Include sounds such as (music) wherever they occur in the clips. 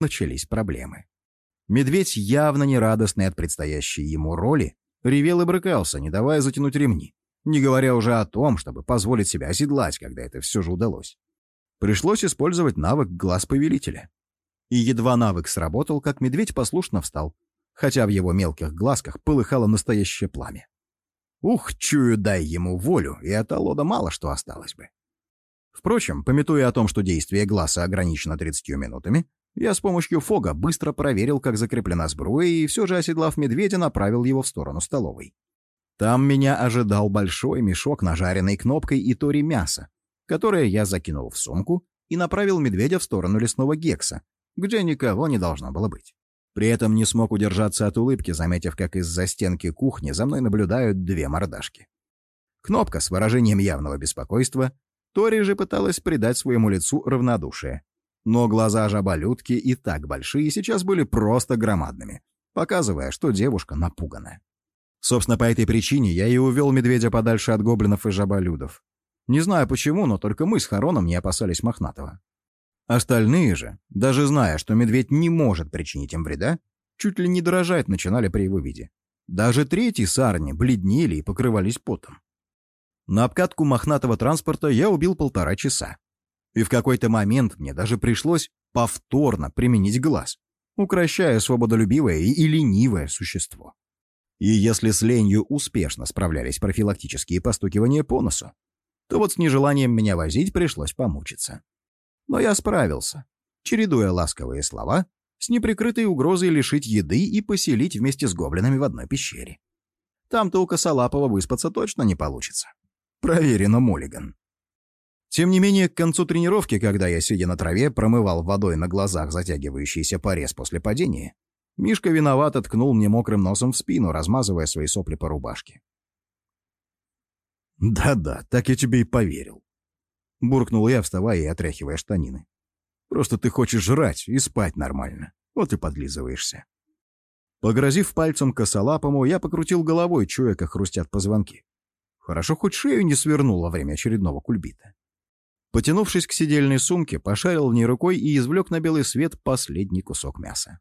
начались проблемы. Медведь, явно нерадостный от предстоящей ему роли, ревел и брыкался, не давая затянуть ремни, не говоря уже о том, чтобы позволить себя оседлать, когда это все же удалось. Пришлось использовать навык глаз повелителя. И едва навык сработал, как медведь послушно встал, хотя в его мелких глазках полыхало настоящее пламя. Ух, чую, дай ему волю, и от Алода мало что осталось бы. Впрочем, пометуя о том, что действие глаза ограничено 30 минутами, я с помощью фога быстро проверил, как закреплена сбруя, и все же, оседлав медведя, направил его в сторону столовой. Там меня ожидал большой мешок нажаренной кнопкой и тори мяса, которое я закинул в сумку и направил медведя в сторону лесного гекса, где никого не должно было быть. При этом не смог удержаться от улыбки, заметив, как из-за стенки кухни за мной наблюдают две мордашки. Кнопка с выражением явного беспокойства, Тори же пыталась придать своему лицу равнодушие. Но глаза жаболютки и так большие сейчас были просто громадными, показывая, что девушка напугана. Собственно, по этой причине я и увел медведя подальше от гоблинов и жаболюдов. Не знаю почему, но только мы с Хароном не опасались Мохнатого. Остальные же, даже зная, что медведь не может причинить им вреда, чуть ли не дрожать начинали при его виде. Даже третьи сарни бледнели и покрывались потом. На обкатку мохнатого транспорта я убил полтора часа. И в какой-то момент мне даже пришлось повторно применить глаз, укращая свободолюбивое и ленивое существо. И если с ленью успешно справлялись профилактические постукивания по носу, то вот с нежеланием меня возить пришлось помучиться. Но я справился, чередуя ласковые слова с неприкрытой угрозой лишить еды и поселить вместе с гоблинами в одной пещере. Там-то у Косолапова выспаться точно не получится. Проверено Моллиган. Тем не менее, к концу тренировки, когда я, сидя на траве, промывал водой на глазах затягивающийся порез после падения, Мишка виновато ткнул мне мокрым носом в спину, размазывая свои сопли по рубашке. «Да-да, так я тебе и поверил. — буркнул я, вставая и отряхивая штанины. «Просто ты хочешь жрать и спать нормально. Вот и подлизываешься». Погрозив пальцем косолапому, я покрутил головой, чуя, как хрустят позвонки. Хорошо, хоть шею не свернул во время очередного кульбита. Потянувшись к сидельной сумке, пошарил в ней рукой и извлек на белый свет последний кусок мяса.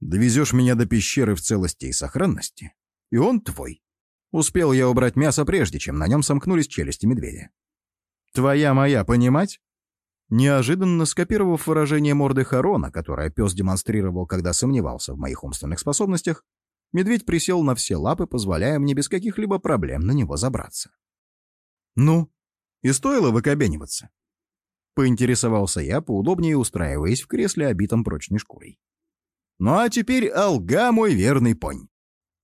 «Довезешь меня до пещеры в целости и сохранности, и он твой». Успел я убрать мясо прежде, чем на нем сомкнулись челюсти медведя. «Твоя моя, понимать?» Неожиданно скопировав выражение морды Харона, которое пес демонстрировал, когда сомневался в моих умственных способностях, медведь присел на все лапы, позволяя мне без каких-либо проблем на него забраться. «Ну, и стоило выкобениваться?» Поинтересовался я, поудобнее устраиваясь в кресле, обитом прочной шкурой. «Ну а теперь алга, мой верный понь!»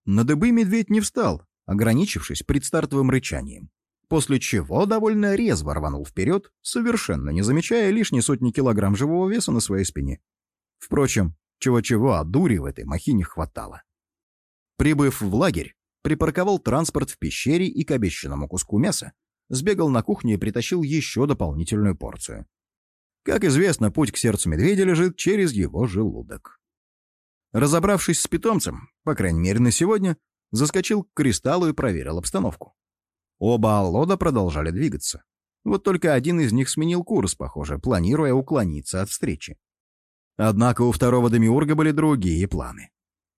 На дыбы медведь не встал, ограничившись предстартовым рычанием после чего довольно резво рванул вперед, совершенно не замечая лишней сотни килограмм живого веса на своей спине. Впрочем, чего-чего, а дури в этой махине хватало. Прибыв в лагерь, припарковал транспорт в пещере и к обещанному куску мяса сбегал на кухню и притащил еще дополнительную порцию. Как известно, путь к сердцу медведя лежит через его желудок. Разобравшись с питомцем, по крайней мере на сегодня, заскочил к кристаллу и проверил обстановку. Оба Аллода продолжали двигаться. Вот только один из них сменил курс, похоже, планируя уклониться от встречи. Однако у второго Демиурга были другие планы.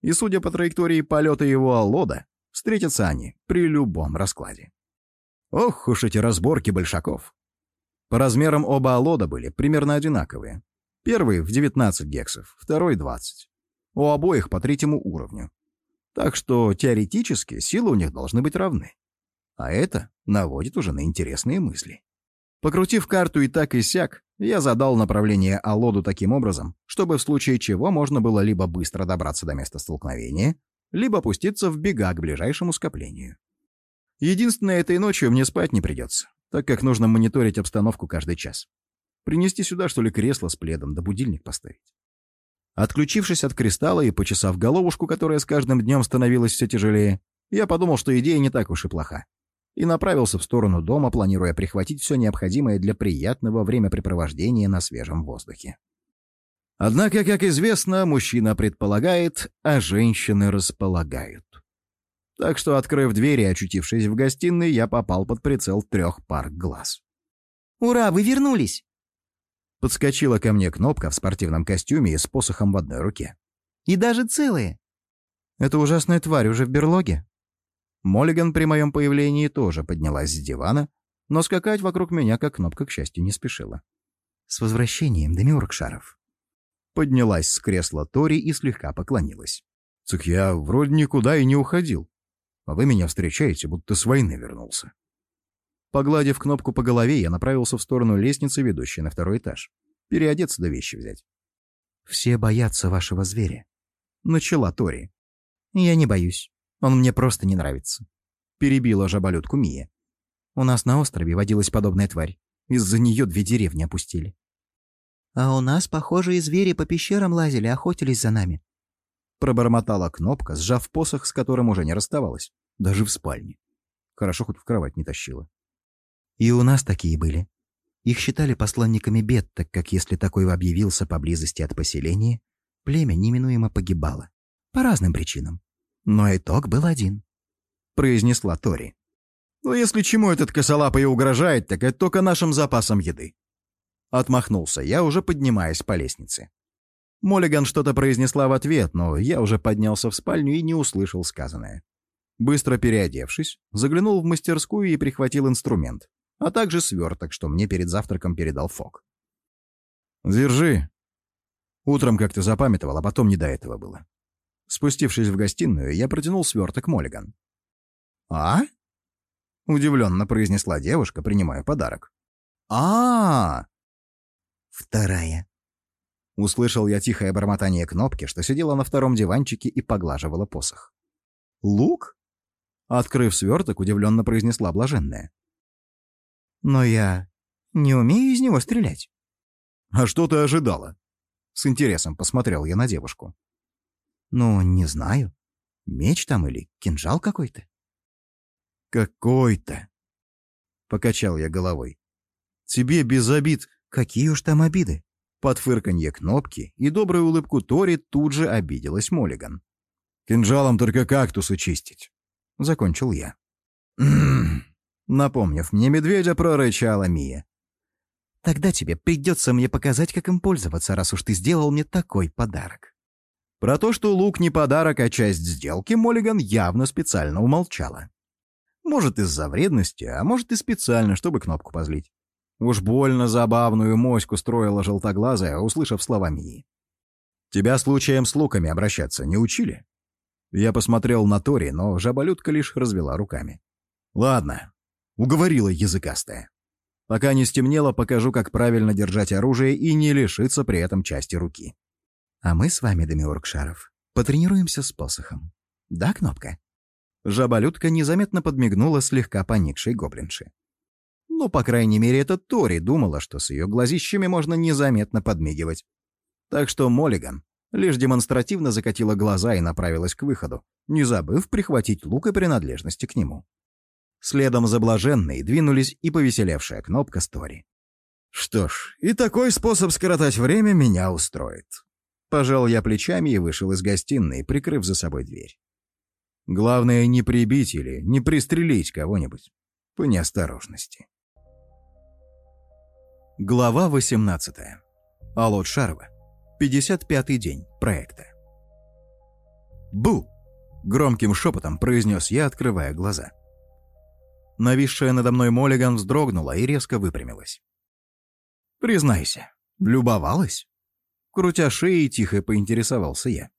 И, судя по траектории полета его Аллода, встретятся они при любом раскладе. Ох уж эти разборки большаков. По размерам оба Аллода были примерно одинаковые. Первый в 19 гексов, второй — 20. У обоих по третьему уровню. Так что теоретически силы у них должны быть равны. А это наводит уже на интересные мысли. Покрутив карту и так и сяк, я задал направление Алоду таким образом, чтобы в случае чего можно было либо быстро добраться до места столкновения, либо опуститься в бега к ближайшему скоплению. Единственное, этой ночью мне спать не придется, так как нужно мониторить обстановку каждый час. Принести сюда, что ли, кресло с пледом, да будильник поставить. Отключившись от кристалла и почесав головушку, которая с каждым днем становилась все тяжелее, я подумал, что идея не так уж и плоха и направился в сторону дома, планируя прихватить все необходимое для приятного времяпрепровождения на свежем воздухе. Однако, как известно, мужчина предполагает, а женщины располагают. Так что, открыв дверь и очутившись в гостиной, я попал под прицел трех пар глаз. «Ура, вы вернулись!» Подскочила ко мне кнопка в спортивном костюме и с посохом в одной руке. «И даже целые!» «Эта ужасная тварь уже в берлоге?» Моллиган при моем появлении тоже поднялась с дивана, но скакать вокруг меня, как кнопка, к счастью, не спешила. «С возвращением, Демиург Шаров!» Поднялась с кресла Тори и слегка поклонилась. «Так я вроде никуда и не уходил. А вы меня встречаете, будто с войны вернулся». Погладив кнопку по голове, я направился в сторону лестницы, ведущей на второй этаж. Переодеться да вещи взять. «Все боятся вашего зверя», — начала Тори. «Я не боюсь. Он мне просто не нравится», — перебила жаболютку Мия. «У нас на острове водилась подобная тварь. Из-за нее две деревни опустили». «А у нас похожие звери по пещерам лазили, охотились за нами», — пробормотала кнопка, сжав посох, с которым уже не расставалась. Даже в спальне. Хорошо, хоть в кровать не тащила. И у нас такие были. Их считали посланниками бед, так как если такой объявился поблизости от поселения, племя неминуемо погибало. По разным причинам. Но итог был один. Произнесла Тори. «Ну, если чему этот косолапый угрожает, так это только нашим запасам еды». Отмахнулся я, уже поднимаясь по лестнице. Моллиган что-то произнесла в ответ, но я уже поднялся в спальню и не услышал сказанное. Быстро переодевшись, заглянул в мастерскую и прихватил инструмент а также сверток, что мне перед завтраком передал Фок. «Держи». Утром как-то запамятовал, а потом не до этого было. Спустившись в гостиную, я протянул сверток Моллиган. «А?» — удивленно произнесла девушка, принимая подарок. а, -а, -а «Вторая». Услышал я тихое бормотание кнопки, что сидела на втором диванчике и поглаживала посох. «Лук?» Открыв сверток, удивленно произнесла блаженная. Но я не умею из него стрелять. А что ты ожидала? С интересом посмотрел я на девушку. Ну, не знаю. Меч там или кинжал какой-то? Какой-то. Покачал я головой. Тебе без обид. Какие уж там обиды? Под фырканье кнопки и добрую улыбку Тори тут же обиделась Моллиган. «Кинжалом только кактусы чистить», — закончил я. (clears throat) Напомнив мне медведя, прорычала Мия. «Тогда тебе придется мне показать, как им пользоваться, раз уж ты сделал мне такой подарок». Про то, что лук не подарок, а часть сделки, Моллиган явно специально умолчала. Может, из-за вредности, а может и специально, чтобы кнопку позлить. Уж больно забавную моську строила желтоглазая, услышав слова Мии. «Тебя случаем с луками обращаться не учили?» Я посмотрел на Тори, но жаболютка лишь развела руками. «Ладно, Уговорила языкастая. Пока не стемнело, покажу, как правильно держать оружие и не лишиться при этом части руки. А мы с вами, Демиург Шаров, потренируемся с посохом. Да, Кнопка? Жаболютка незаметно подмигнула слегка поникшей гоблинши. Ну, по крайней мере, это Тори думала, что с ее глазищами можно незаметно подмигивать. Так что Моллиган лишь демонстративно закатила глаза и направилась к выходу, не забыв прихватить лук и принадлежности к нему. Следом за блаженной двинулись и повеселевшая кнопка Стори. Что ж, и такой способ скоротать время меня устроит. Пожал я плечами и вышел из гостиной, прикрыв за собой дверь. Главное, не прибить или не пристрелить кого-нибудь. По неосторожности. Глава 18. Алот Шарова. 55-й день проекта. «Бу!» — громким шепотом произнес я, открывая глаза. Нависшая надо мной Моллиган вздрогнула и резко выпрямилась. «Признайся, любовалась?» Крутя шеи, тихо поинтересовался я.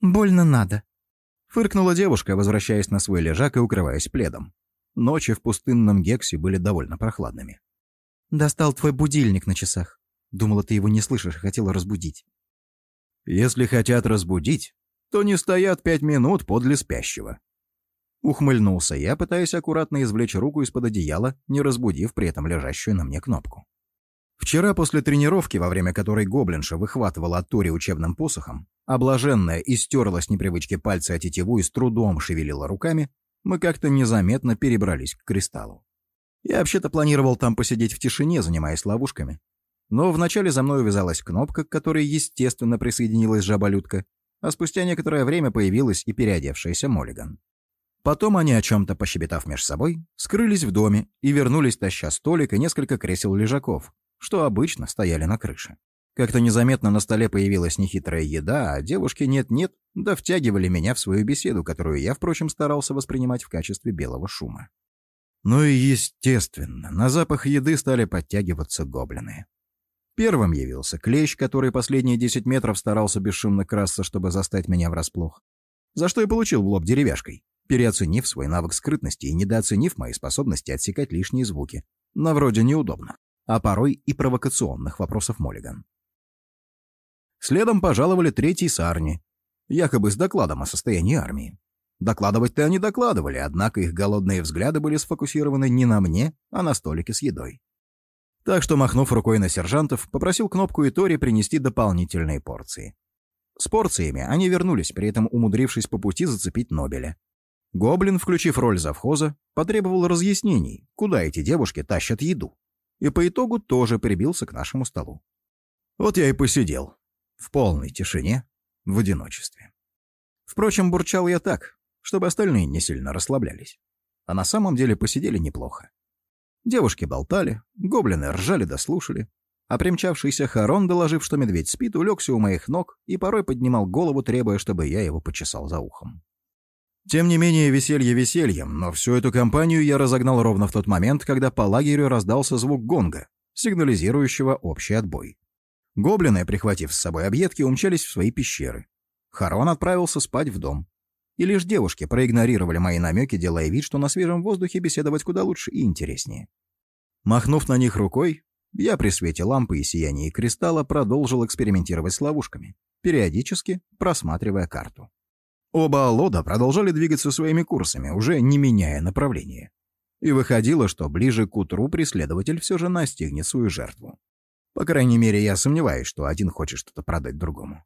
«Больно надо», — фыркнула девушка, возвращаясь на свой лежак и укрываясь пледом. Ночи в пустынном Гексе были довольно прохладными. «Достал твой будильник на часах. Думала, ты его не слышишь и хотела разбудить». «Если хотят разбудить, то не стоят пять минут подле спящего», Ухмыльнулся я, пытаясь аккуратно извлечь руку из-под одеяла, не разбудив при этом лежащую на мне кнопку. Вчера после тренировки, во время которой гоблинша выхватывала от Тори учебным посохом, облаженная и стерла с непривычки пальцы о тетиву и с трудом шевелила руками, мы как-то незаметно перебрались к кристаллу. Я вообще-то планировал там посидеть в тишине, занимаясь ловушками. Но вначале за мной увязалась кнопка, к которой, естественно, присоединилась жаболютка, а спустя некоторое время появилась и переодевшаяся Моллиган. Потом они, о чем-то пощебетав между собой, скрылись в доме и вернулись, таща столик и несколько кресел-лежаков, что обычно стояли на крыше. Как-то незаметно на столе появилась нехитрая еда, а девушки нет-нет, да втягивали меня в свою беседу, которую я, впрочем, старался воспринимать в качестве белого шума. Ну и естественно, на запах еды стали подтягиваться гоблины. Первым явился клещ, который последние 10 метров старался бесшумно красться, чтобы застать меня врасплох. За что и получил в лоб деревяшкой, переоценив свой навык скрытности и недооценив мои способности отсекать лишние звуки. На вроде неудобно, а порой и провокационных вопросов Моллиган. Следом пожаловали третий сарни, якобы с докладом о состоянии армии. Докладывать-то они докладывали, однако их голодные взгляды были сфокусированы не на мне, а на столике с едой. Так что, махнув рукой на сержантов, попросил Кнопку и Тори принести дополнительные порции. С порциями они вернулись, при этом умудрившись по пути зацепить Нобеля. Гоблин, включив роль завхоза, потребовал разъяснений, куда эти девушки тащат еду. И по итогу тоже прибился к нашему столу. Вот я и посидел, в полной тишине, в одиночестве. Впрочем, бурчал я так, чтобы остальные не сильно расслаблялись. А на самом деле посидели неплохо. Девушки болтали, гоблины ржали да а примчавшийся Харон, доложив, что медведь спит, улегся у моих ног и порой поднимал голову, требуя, чтобы я его почесал за ухом. Тем не менее, веселье весельем, но всю эту компанию я разогнал ровно в тот момент, когда по лагерю раздался звук гонга, сигнализирующего общий отбой. Гоблины, прихватив с собой объедки, умчались в свои пещеры. Харон отправился спать в дом. И лишь девушки проигнорировали мои намеки, делая вид, что на свежем воздухе беседовать куда лучше и интереснее. Махнув на них рукой, я при свете лампы и сиянии кристалла продолжил экспериментировать с ловушками, периодически просматривая карту. Оба Алода продолжали двигаться своими курсами, уже не меняя направления. И выходило, что ближе к утру преследователь все же настигнет свою жертву. По крайней мере, я сомневаюсь, что один хочет что-то продать другому.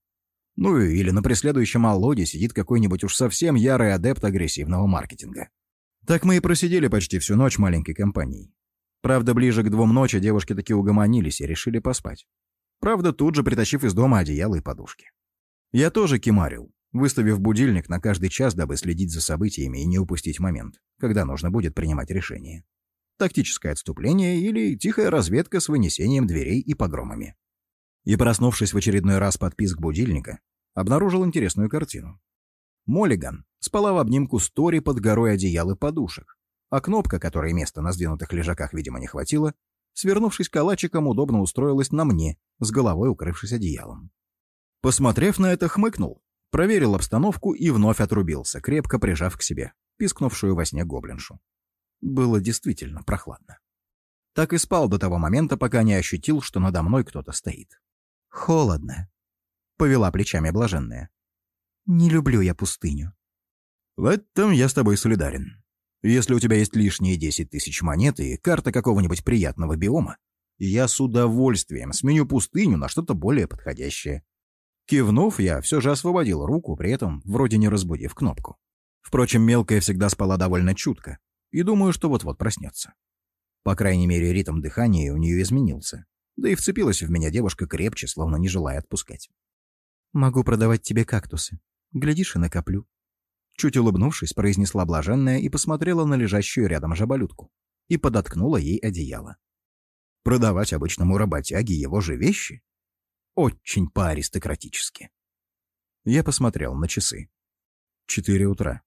Ну или на преследующем Аллоде сидит какой-нибудь уж совсем ярый адепт агрессивного маркетинга. Так мы и просидели почти всю ночь маленькой компанией. Правда, ближе к двум ночи девушки таки угомонились и решили поспать. Правда, тут же притащив из дома одеяло и подушки. Я тоже кемарил, выставив будильник на каждый час, дабы следить за событиями и не упустить момент, когда нужно будет принимать решение тактическое отступление или тихая разведка с вынесением дверей и погромами. И, проснувшись в очередной раз под писк будильника, обнаружил интересную картину. Моллиган спала в обнимку с Тори под горой одеял и подушек, а кнопка, которой места на сдвинутых лежаках, видимо, не хватило, свернувшись калачиком, удобно устроилась на мне, с головой укрывшись одеялом. Посмотрев на это, хмыкнул, проверил обстановку и вновь отрубился, крепко прижав к себе пискнувшую во сне гоблиншу. Было действительно прохладно. Так и спал до того момента, пока не ощутил, что надо мной кто-то стоит. «Холодно», — повела плечами блаженная. «Не люблю я пустыню». «В этом я с тобой солидарен. Если у тебя есть лишние десять тысяч монет и карта какого-нибудь приятного биома, я с удовольствием сменю пустыню на что-то более подходящее». Кивнув, я все же освободил руку, при этом вроде не разбудив кнопку. Впрочем, мелкая всегда спала довольно чутко, и думаю, что вот-вот проснется. По крайней мере, ритм дыхания у нее изменился. Да и вцепилась в меня девушка крепче, словно не желая отпускать. «Могу продавать тебе кактусы. Глядишь и накоплю». Чуть улыбнувшись, произнесла блаженная и посмотрела на лежащую рядом жаболютку. И подоткнула ей одеяло. Продавать обычному работяге его же вещи? Очень по-аристократически. Я посмотрел на часы. Четыре утра.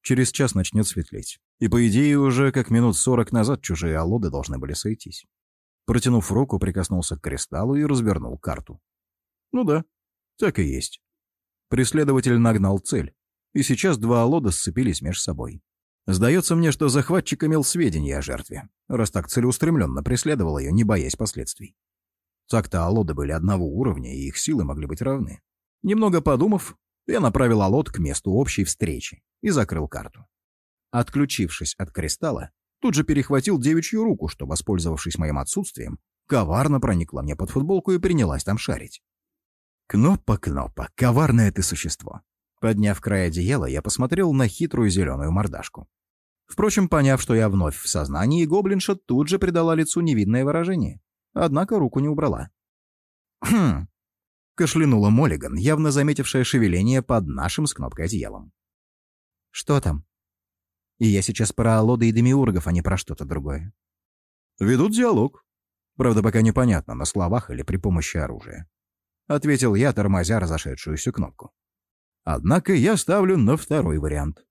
Через час начнет светлеть. И, по идее, уже как минут сорок назад чужие алоды должны были сойтись. Протянув руку, прикоснулся к кристаллу и развернул карту. Ну да, так и есть. Преследователь нагнал цель, и сейчас два алода сцепились между собой. Сдается мне, что захватчик имел сведения о жертве, раз так целеустремленно преследовал ее, не боясь последствий. Так-то алоды были одного уровня, и их силы могли быть равны. Немного подумав, я направил алод к месту общей встречи и закрыл карту. Отключившись от кристалла, тут же перехватил девичью руку, что, воспользовавшись моим отсутствием, коварно проникла мне под футболку и принялась там шарить. «Кнопа, Кнопа, коварное ты существо!» Подняв край одеяла, я посмотрел на хитрую зеленую мордашку. Впрочем, поняв, что я вновь в сознании, гоблинша тут же придала лицу невидное выражение. Однако руку не убрала. «Хм!» — кашлянула Моллиган, явно заметившая шевеление под нашим с кнопкой одеялом. «Что там?» И я сейчас про Алода и Демиургов, а не про что-то другое. Ведут диалог. Правда, пока непонятно, на словах или при помощи оружия. Ответил я, тормозя разошедшуюся кнопку. Однако я ставлю на второй вариант.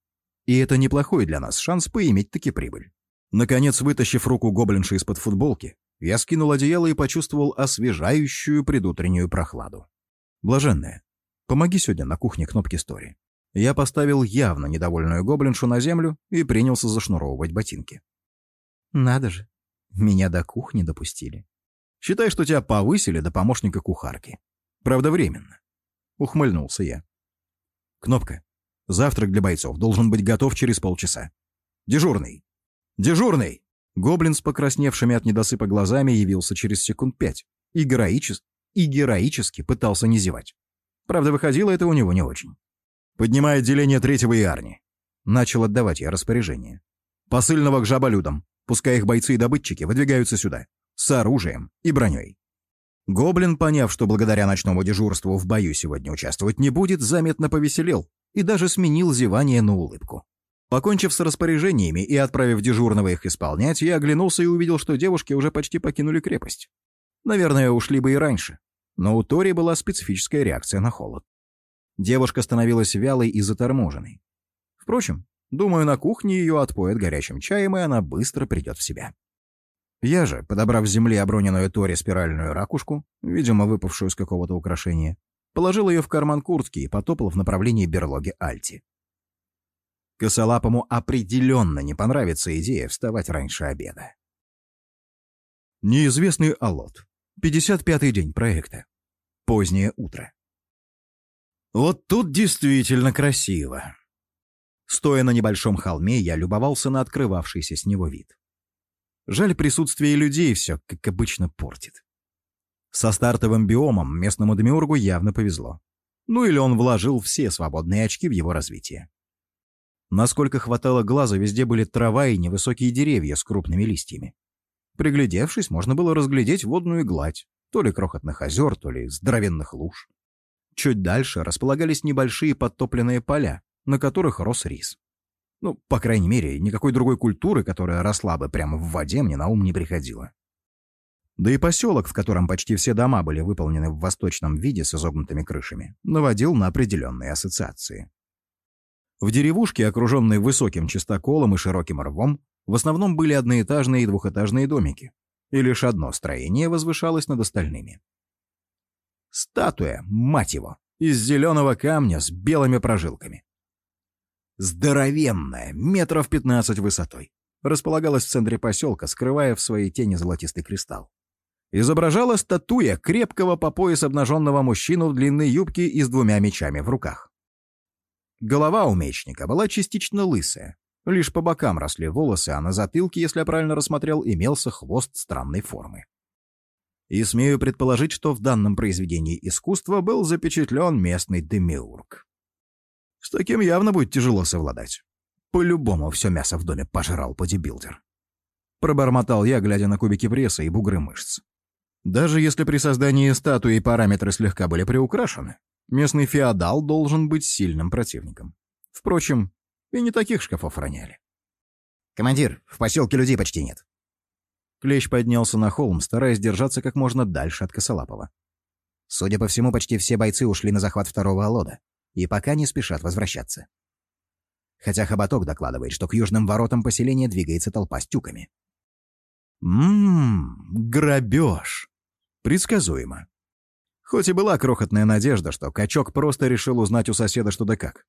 И это неплохой для нас шанс поиметь таки прибыль. Наконец, вытащив руку гоблинши из-под футболки, я скинул одеяло и почувствовал освежающую предутреннюю прохладу. Блаженная, помоги сегодня на кухне кнопки стори. Я поставил явно недовольную гоблиншу на землю и принялся зашнуровывать ботинки. Надо же, меня до кухни допустили. Считай, что тебя повысили до помощника кухарки. Правда, временно. Ухмыльнулся я. Кнопка. Завтрак для бойцов должен быть готов через полчаса. Дежурный. Дежурный! Гоблин с покрасневшими от недосыпа глазами явился через секунд пять и, героичес... и героически пытался не зевать. Правда, выходило это у него не очень. «Поднимай отделение третьего и Арни». Начал отдавать я распоряжение. «Посыльного к жаболюдам. Пускай их бойцы и добытчики выдвигаются сюда. С оружием и броней». Гоблин, поняв, что благодаря ночному дежурству в бою сегодня участвовать не будет, заметно повеселел и даже сменил зевание на улыбку. Покончив с распоряжениями и отправив дежурного их исполнять, я оглянулся и увидел, что девушки уже почти покинули крепость. Наверное, ушли бы и раньше. Но у Тори была специфическая реакция на холод. Девушка становилась вялой и заторможенной. Впрочем, думаю, на кухне ее отпоят горячим чаем, и она быстро придет в себя. Я же, подобрав с земли оброненную Тори спиральную ракушку, видимо, выпавшую с какого-то украшения, положил ее в карман куртки и потопал в направлении берлоги Альти. Косолапому определенно не понравится идея вставать раньше обеда. Неизвестный Алот. 55-й день проекта. Позднее утро. Вот тут действительно красиво. Стоя на небольшом холме, я любовался на открывавшийся с него вид. Жаль, присутствие людей все, как обычно, портит. Со стартовым биомом местному демиургу явно повезло. Ну или он вложил все свободные очки в его развитие. Насколько хватало глаза, везде были трава и невысокие деревья с крупными листьями. Приглядевшись, можно было разглядеть водную гладь, то ли крохотных озер, то ли здоровенных луж. Чуть дальше располагались небольшие подтопленные поля, на которых рос рис. Ну, по крайней мере, никакой другой культуры, которая росла бы прямо в воде, мне на ум не приходило. Да и поселок, в котором почти все дома были выполнены в восточном виде с изогнутыми крышами, наводил на определенные ассоциации. В деревушке, окруженной высоким чистоколом и широким рвом, в основном были одноэтажные и двухэтажные домики, и лишь одно строение возвышалось над остальными. Статуя, мать его, из зеленого камня с белыми прожилками. Здоровенная, метров пятнадцать высотой, располагалась в центре поселка, скрывая в своей тени золотистый кристалл. Изображала статуя крепкого по пояс обнаженного мужчину в длинной юбке и с двумя мечами в руках. Голова у мечника была частично лысая. Лишь по бокам росли волосы, а на затылке, если я правильно рассмотрел, имелся хвост странной формы. И смею предположить, что в данном произведении искусства был запечатлен местный демиург. С таким явно будет тяжело совладать. По-любому все мясо в доме пожрал бодибилдер. Пробормотал я, глядя на кубики пресса и бугры мышц. Даже если при создании статуи параметры слегка были приукрашены, Местный феодал должен быть сильным противником. Впрочем, и не таких шкафов роняли. «Командир, в поселке людей почти нет». Клещ поднялся на холм, стараясь держаться как можно дальше от Косолапова. Судя по всему, почти все бойцы ушли на захват второго Алода и пока не спешат возвращаться. Хотя Хоботок докладывает, что к южным воротам поселения двигается толпа с тюками. Ммм, грабеж. Предсказуемо. Хоть и была крохотная надежда, что качок просто решил узнать у соседа что да как.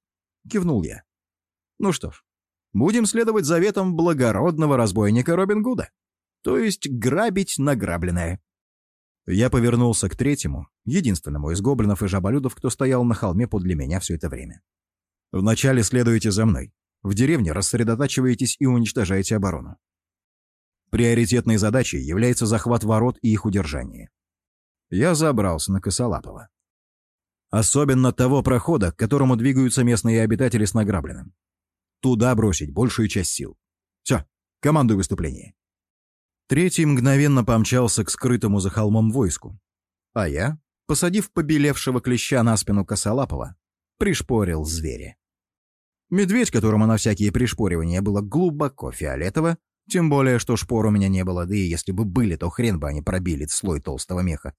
Кивнул я. Ну что ж, будем следовать заветам благородного разбойника Робин Гуда. То есть грабить награбленное. Я повернулся к третьему, единственному из гоблинов и жаболюдов, кто стоял на холме подле меня все это время. Вначале следуйте за мной. В деревне рассредотачиваетесь и уничтожаете оборону. Приоритетной задачей является захват ворот и их удержание я забрался на Косолапова. Особенно того прохода, к которому двигаются местные обитатели с награбленным. Туда бросить большую часть сил. Все, командуй выступление. Третий мгновенно помчался к скрытому за холмом войску. А я, посадив побелевшего клеща на спину Косолапова, пришпорил зверя. Медведь, которому на всякие пришпоривания было глубоко фиолетово, Тем более, что шпор у меня не было, да и если бы были, то хрен бы они пробили слой толстого меха.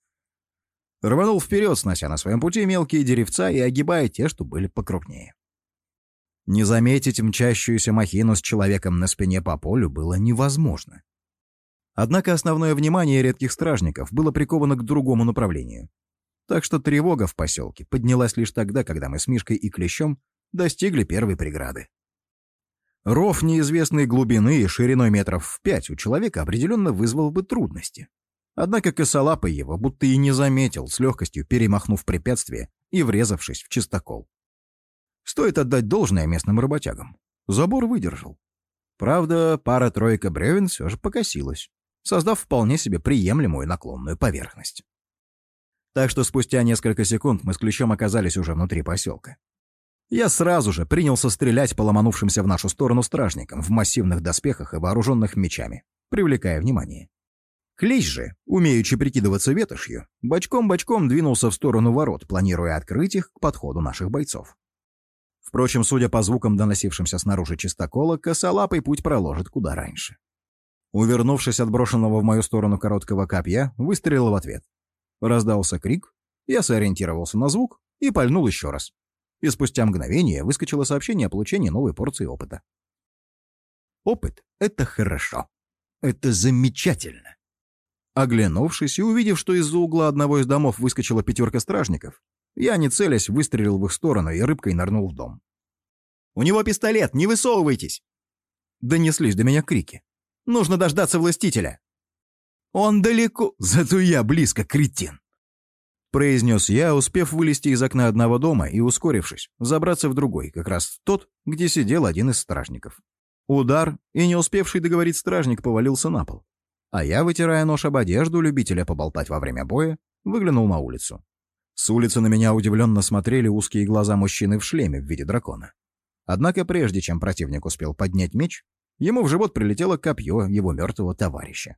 Рванул вперед, снося на своем пути мелкие деревца и огибая те, что были покрупнее. Не заметить мчащуюся махину с человеком на спине по полю было невозможно. Однако основное внимание редких стражников было приковано к другому направлению. Так что тревога в поселке поднялась лишь тогда, когда мы с Мишкой и Клещом достигли первой преграды. Ров неизвестной глубины и шириной метров в пять у человека определенно вызвал бы трудности. Однако косолапый его будто и не заметил, с легкостью перемахнув препятствие и врезавшись в чистокол. Стоит отдать должное местным работягам. Забор выдержал. Правда, пара-тройка бревен все же покосилась, создав вполне себе приемлемую наклонную поверхность. Так что спустя несколько секунд мы с ключом оказались уже внутри поселка. Я сразу же принялся стрелять по ломанувшимся в нашу сторону стражникам в массивных доспехах и вооруженных мечами, привлекая внимание. Клещ же, умеючи прикидываться ветошью, бочком-бочком двинулся в сторону ворот, планируя открыть их к подходу наших бойцов. Впрочем, судя по звукам, доносившимся снаружи чистокола, косолапый путь проложит куда раньше. Увернувшись от брошенного в мою сторону короткого копья, выстрелил в ответ. Раздался крик, я сориентировался на звук и пальнул еще раз и спустя мгновение выскочило сообщение о получении новой порции опыта. Опыт — это хорошо. Это замечательно. Оглянувшись и увидев, что из-за угла одного из домов выскочила пятерка стражников, я, не целясь, выстрелил в их сторону и рыбкой нырнул в дом. «У него пистолет! Не высовывайтесь!» Донеслись до меня крики. «Нужно дождаться властителя!» «Он далеко, зато я близко, кретин!» произнес я, успев вылезти из окна одного дома и, ускорившись, забраться в другой, как раз тот, где сидел один из стражников. Удар, и не успевший договорить стражник повалился на пол. А я, вытирая нож об одежду любителя поболтать во время боя, выглянул на улицу. С улицы на меня удивленно смотрели узкие глаза мужчины в шлеме в виде дракона. Однако прежде чем противник успел поднять меч, ему в живот прилетело копье его мертвого товарища.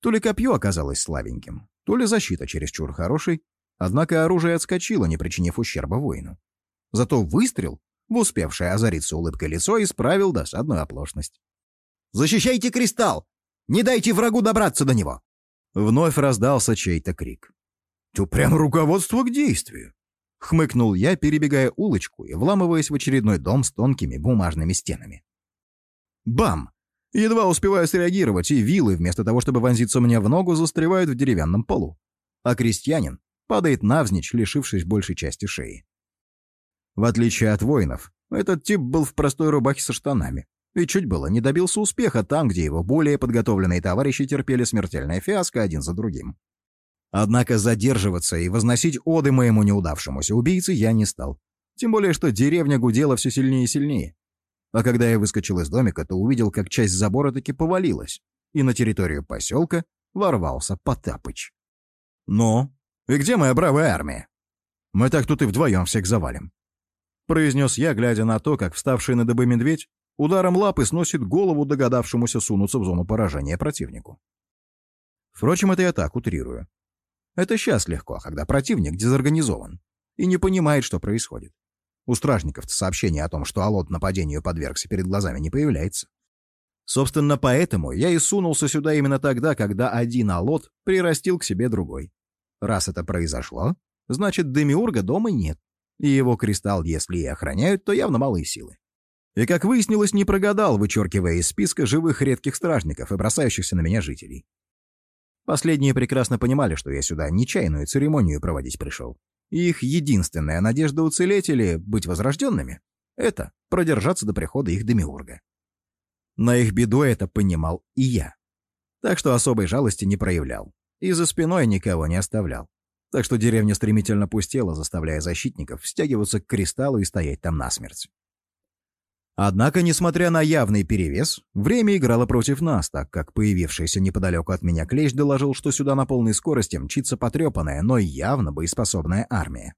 То ли копье оказалось слабеньким, то ли защита чересчур хорошей, Однако оружие отскочило, не причинив ущерба воину. Зато выстрел, в успевшее озариться улыбкой лицо, исправил досадную оплошность. «Защищайте кристалл! Не дайте врагу добраться до него!» Вновь раздался чей-то крик. «Ты прям руководство к действию!» Хмыкнул я, перебегая улочку и вламываясь в очередной дом с тонкими бумажными стенами. Бам! Едва успеваю среагировать, и вилы, вместо того, чтобы вонзиться мне в ногу, застревают в деревянном полу. А крестьянин, падает навзничь, лишившись большей части шеи. В отличие от воинов, этот тип был в простой рубахе со штанами и чуть было не добился успеха там, где его более подготовленные товарищи терпели смертельное фиаско один за другим. Однако задерживаться и возносить оды моему неудавшемуся убийце я не стал. Тем более, что деревня гудела все сильнее и сильнее. А когда я выскочил из домика, то увидел, как часть забора таки повалилась, и на территорию поселка ворвался Потапыч. Но «И где моя бравая армия? Мы так тут и вдвоем всех завалим», — произнес я, глядя на то, как вставший на дыбы медведь ударом лапы сносит голову догадавшемуся сунуться в зону поражения противнику. Впрочем, это я так утрирую. Это сейчас легко, когда противник дезорганизован и не понимает, что происходит. У стражников сообщение о том, что Алот нападению подвергся перед глазами, не появляется. Собственно, поэтому я и сунулся сюда именно тогда, когда один Алот прирастил к себе другой. Раз это произошло, значит, Демиурга дома нет, и его кристалл, если и охраняют, то явно малые силы. И, как выяснилось, не прогадал, вычеркивая из списка живых редких стражников и бросающихся на меня жителей. Последние прекрасно понимали, что я сюда нечаянную церемонию проводить пришел. Их единственная надежда уцелеть или быть возрожденными — это продержаться до прихода их Демиурга. На их беду это понимал и я. Так что особой жалости не проявлял и за спиной никого не оставлял. Так что деревня стремительно пустела, заставляя защитников стягиваться к кристаллу и стоять там насмерть. Однако, несмотря на явный перевес, время играло против нас, так как появившийся неподалеку от меня клещ доложил, что сюда на полной скорости мчится потрепанная, но явно боеспособная армия.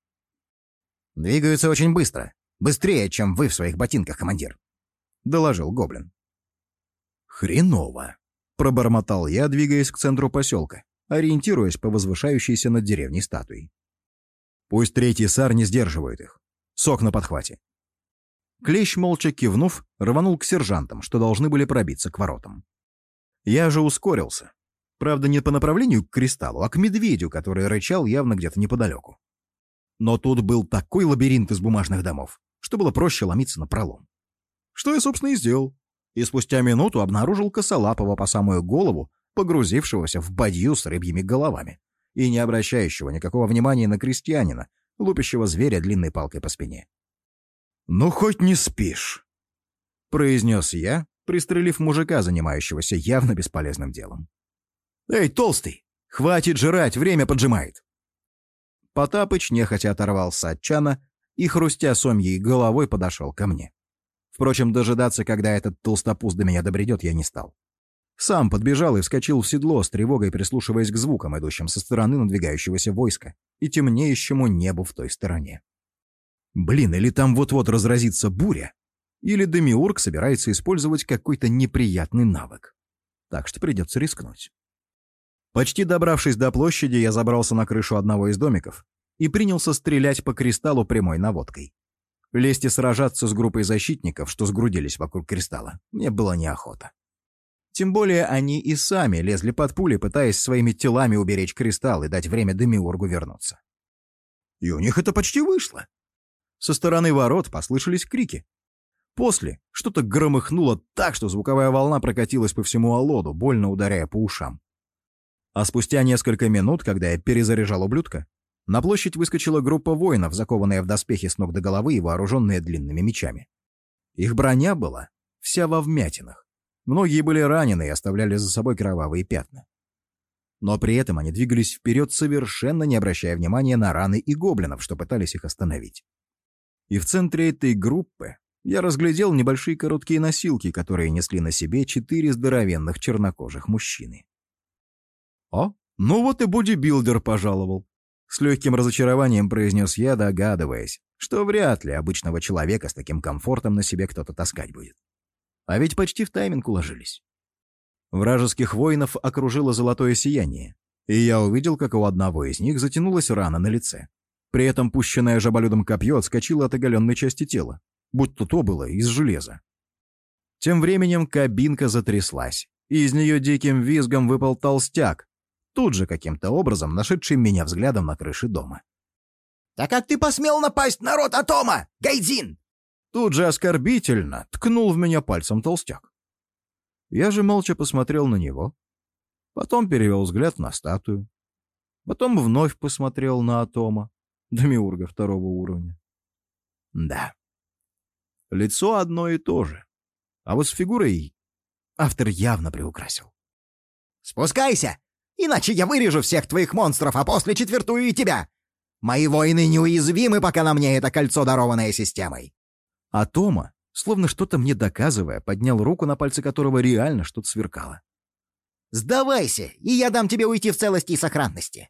«Двигаются очень быстро. Быстрее, чем вы в своих ботинках, командир», — доложил Гоблин. «Хреново», — пробормотал я, двигаясь к центру поселка ориентируясь по возвышающейся над деревней статуи. Пусть третий сар не сдерживает их. Сок на подхвате. Клещ, молча кивнув, рванул к сержантам, что должны были пробиться к воротам. Я же ускорился. Правда, не по направлению к кристаллу, а к медведю, который рычал явно где-то неподалеку. Но тут был такой лабиринт из бумажных домов, что было проще ломиться на пролом. Что я, собственно, и сделал. И спустя минуту обнаружил косолапого по самую голову, погрузившегося в бадью с рыбьими головами и не обращающего никакого внимания на крестьянина, лупящего зверя длинной палкой по спине. «Ну, хоть не спишь», — произнес я, пристрелив мужика, занимающегося явно бесполезным делом. «Эй, толстый, хватит жрать, время поджимает!» Потапыч нехотя оторвался от чана и, хрустя сомьей головой, подошел ко мне. Впрочем, дожидаться, когда этот толстопуз до меня добредет, я не стал. Сам подбежал и вскочил в седло, с тревогой прислушиваясь к звукам, идущим со стороны надвигающегося войска и темнеющему небу в той стороне. Блин, или там вот-вот разразится буря, или Демиург собирается использовать какой-то неприятный навык. Так что придется рискнуть. Почти добравшись до площади, я забрался на крышу одного из домиков и принялся стрелять по кристаллу прямой наводкой. Лезть и сражаться с группой защитников, что сгрудились вокруг кристалла, мне было неохота. Тем более они и сами лезли под пули, пытаясь своими телами уберечь кристалл и дать время Демиургу вернуться. И у них это почти вышло. Со стороны ворот послышались крики. После что-то громыхнуло так, что звуковая волна прокатилась по всему Алоду, больно ударяя по ушам. А спустя несколько минут, когда я перезаряжал ублюдка, на площадь выскочила группа воинов, закованная в доспехи с ног до головы и вооруженные длинными мечами. Их броня была вся во вмятинах. Многие были ранены и оставляли за собой кровавые пятна. Но при этом они двигались вперед, совершенно не обращая внимания на раны и гоблинов, что пытались их остановить. И в центре этой группы я разглядел небольшие короткие носилки, которые несли на себе четыре здоровенных чернокожих мужчины. «О, ну вот и бодибилдер пожаловал», — с легким разочарованием произнес я, догадываясь, что вряд ли обычного человека с таким комфортом на себе кто-то таскать будет. А ведь почти в тайминг уложились. Вражеских воинов окружило золотое сияние, и я увидел, как у одного из них затянулась рана на лице. При этом пущенное жаболюдом копье отскочило от оголенной части тела, будто то было из железа. Тем временем кабинка затряслась, и из нее диким визгом выпал толстяк, тут же каким-то образом нашедший меня взглядом на крыше дома. «Да как ты посмел напасть на рот Атома, Гайдзин?» Тут же оскорбительно ткнул в меня пальцем толстяк. Я же молча посмотрел на него, потом перевел взгляд на статую, потом вновь посмотрел на Атома, демиурга второго уровня. Да, лицо одно и то же, а вот с фигурой автор явно приукрасил. «Спускайся Иначе я вырежу всех твоих монстров, а после четвертую и тебя. Мои воины неуязвимы, пока на мне это кольцо, дарованное системой». А Тома, словно что-то мне доказывая, поднял руку, на пальце которого реально что-то сверкало. «Сдавайся, и я дам тебе уйти в целости и сохранности».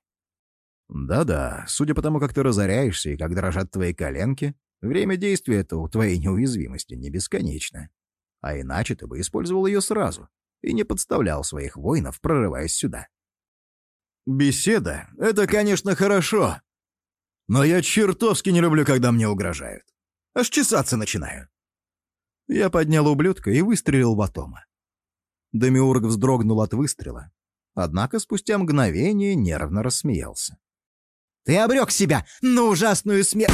«Да-да, судя по тому, как ты разоряешься и как дрожат твои коленки, время действия этого твоей неуязвимости не бесконечно. А иначе ты бы использовал ее сразу и не подставлял своих воинов, прорываясь сюда». Беседа — это, конечно, хорошо. Но я чертовски не люблю, когда мне угрожают. Аж чесаться начинаю. Я поднял ублюдка и выстрелил в Атома. Демиург вздрогнул от выстрела, однако спустя мгновение нервно рассмеялся. «Ты обрек себя на ужасную смерть!»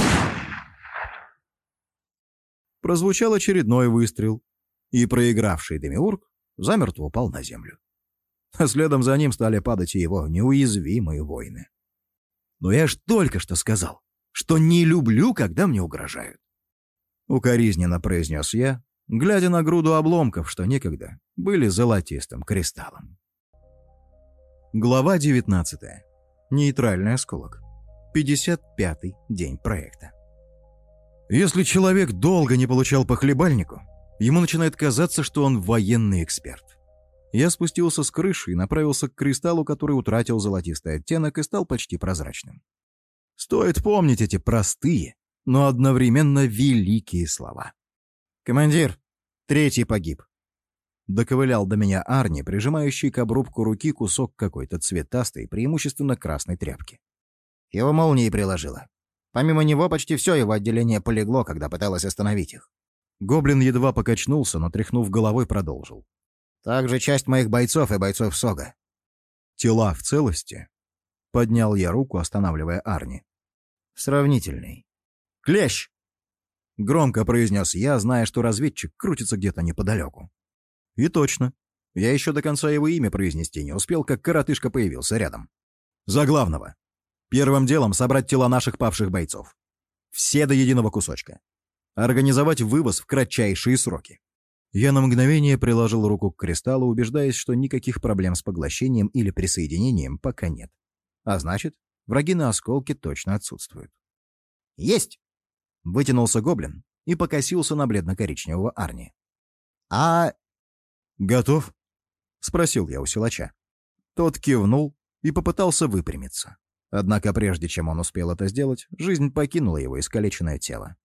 Прозвучал очередной выстрел, и проигравший Демиург замертво упал на землю а следом за ним стали падать и его неуязвимые воины. Но я ж только что сказал, что не люблю, когда мне угрожают. Укоризненно произнес я, глядя на груду обломков, что некогда были золотистым кристаллом. Глава 19. Нейтральный осколок. 55-й день проекта. Если человек долго не получал по хлебальнику, ему начинает казаться, что он военный эксперт. Я спустился с крыши и направился к кристаллу, который утратил золотистый оттенок и стал почти прозрачным. Стоит помнить эти простые, но одновременно великие слова. «Командир, третий погиб». Доковылял до меня Арни, прижимающий к обрубку руки кусок какой-то цветастой, преимущественно красной тряпки. Его молнией приложило. Помимо него почти все его отделение полегло, когда пыталась остановить их. Гоблин едва покачнулся, но, тряхнув головой, продолжил. Также часть моих бойцов и бойцов Сога. Тела в целости? Поднял я руку, останавливая Арни. Сравнительный. Клещ! Громко произнес я, зная, что разведчик крутится где-то неподалеку. И точно. Я еще до конца его имя произнести не успел, как коротышка появился рядом. За главного. Первым делом собрать тела наших павших бойцов. Все до единого кусочка. Организовать вывоз в кратчайшие сроки. Я на мгновение приложил руку к кристаллу, убеждаясь, что никаких проблем с поглощением или присоединением пока нет. А значит, враги на осколке точно отсутствуют. «Есть!» — вытянулся гоблин и покосился на бледно-коричневого Арни. «А...» «Готов?» — спросил я у силача. Тот кивнул и попытался выпрямиться. Однако прежде чем он успел это сделать, жизнь покинула его искалеченное тело.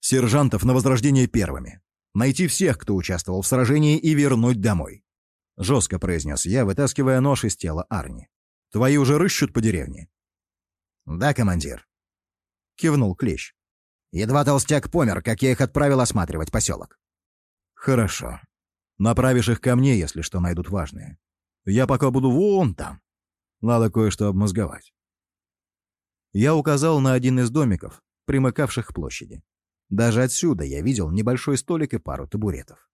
«Сержантов на возрождение первыми. Найти всех, кто участвовал в сражении, и вернуть домой», — жестко произнес я, вытаскивая нож из тела Арни. «Твои уже рыщут по деревне?» «Да, командир», — кивнул Клещ. «Едва толстяк помер, как я их отправил осматривать поселок». «Хорошо. Направишь их ко мне, если что найдут важное. Я пока буду вон там. Надо кое-что обмозговать». Я указал на один из домиков, примыкавших к площади. Даже отсюда я видел небольшой столик и пару табуретов.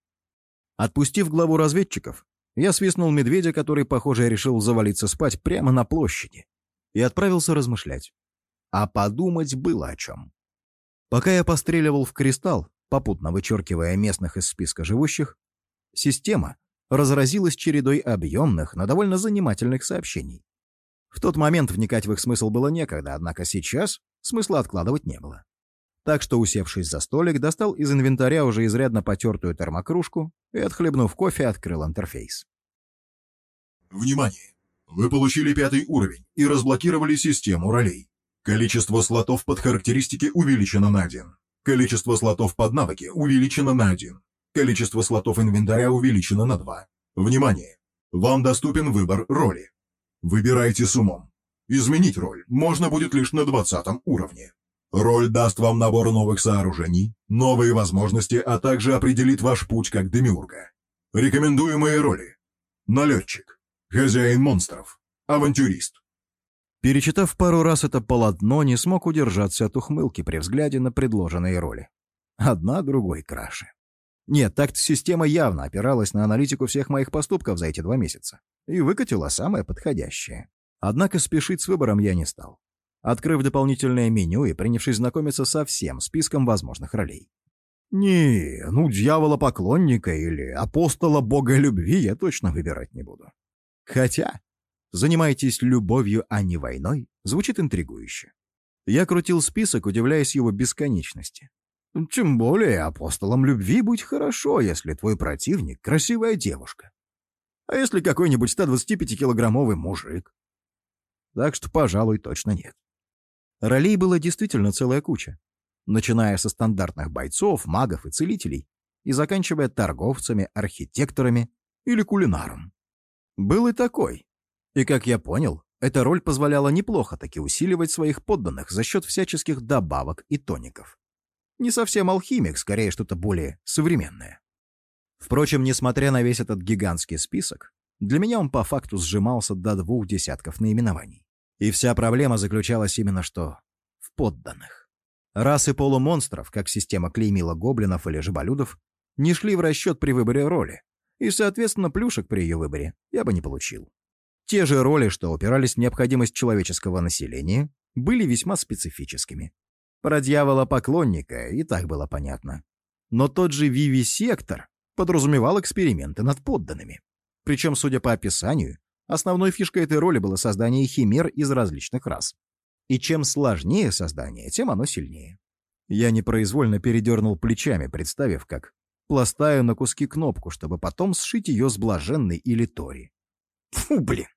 Отпустив главу разведчиков, я свистнул медведя, который, похоже, решил завалиться спать прямо на площади, и отправился размышлять. А подумать было о чем. Пока я постреливал в кристалл, попутно вычеркивая местных из списка живущих, система разразилась чередой объемных, но довольно занимательных сообщений. В тот момент вникать в их смысл было некогда, однако сейчас смысла откладывать не было. Так что, усевшись за столик, достал из инвентаря уже изрядно потертую термокружку и, отхлебнув кофе, открыл интерфейс. Внимание! Вы получили пятый уровень и разблокировали систему ролей. Количество слотов под характеристики увеличено на один. Количество слотов под навыки увеличено на один. Количество слотов инвентаря увеличено на два. Внимание! Вам доступен выбор роли. Выбирайте с умом. Изменить роль можно будет лишь на 20 уровне. Роль даст вам набор новых сооружений, новые возможности, а также определит ваш путь как демиурга. Рекомендуемые роли. Налетчик. Хозяин монстров. Авантюрист. Перечитав пару раз это полотно, не смог удержаться от ухмылки при взгляде на предложенные роли. Одна другой краше. Нет, так-то система явно опиралась на аналитику всех моих поступков за эти два месяца и выкатила самое подходящее. Однако спешить с выбором я не стал открыв дополнительное меню и принявшись знакомиться со всем списком возможных ролей. Не, ну, дьявола-поклонника или апостола бога любви я точно выбирать не буду. Хотя, занимайтесь любовью, а не войной, звучит интригующе. Я крутил список, удивляясь его бесконечности. Тем более апостолом любви будь хорошо, если твой противник — красивая девушка. А если какой-нибудь 125-килограммовый мужик? Так что, пожалуй, точно нет. Ролей было действительно целая куча, начиная со стандартных бойцов, магов и целителей и заканчивая торговцами, архитекторами или кулинаром. Был и такой. И, как я понял, эта роль позволяла неплохо таки усиливать своих подданных за счет всяческих добавок и тоников. Не совсем алхимик, скорее что-то более современное. Впрочем, несмотря на весь этот гигантский список, для меня он по факту сжимался до двух десятков наименований. И вся проблема заключалась именно что в подданных. Расы полумонстров, как система клеймила гоблинов или жаболюдов, не шли в расчет при выборе роли, и, соответственно, плюшек при ее выборе я бы не получил. Те же роли, что упирались в необходимость человеческого населения, были весьма специфическими. Про дьявола-поклонника и так было понятно. Но тот же Виви-сектор подразумевал эксперименты над подданными. Причем, судя по описанию, Основной фишкой этой роли было создание химер из различных рас. И чем сложнее создание, тем оно сильнее. Я непроизвольно передернул плечами, представив, как пластаю на куски кнопку, чтобы потом сшить ее с блаженной или Тори. Фу, блин!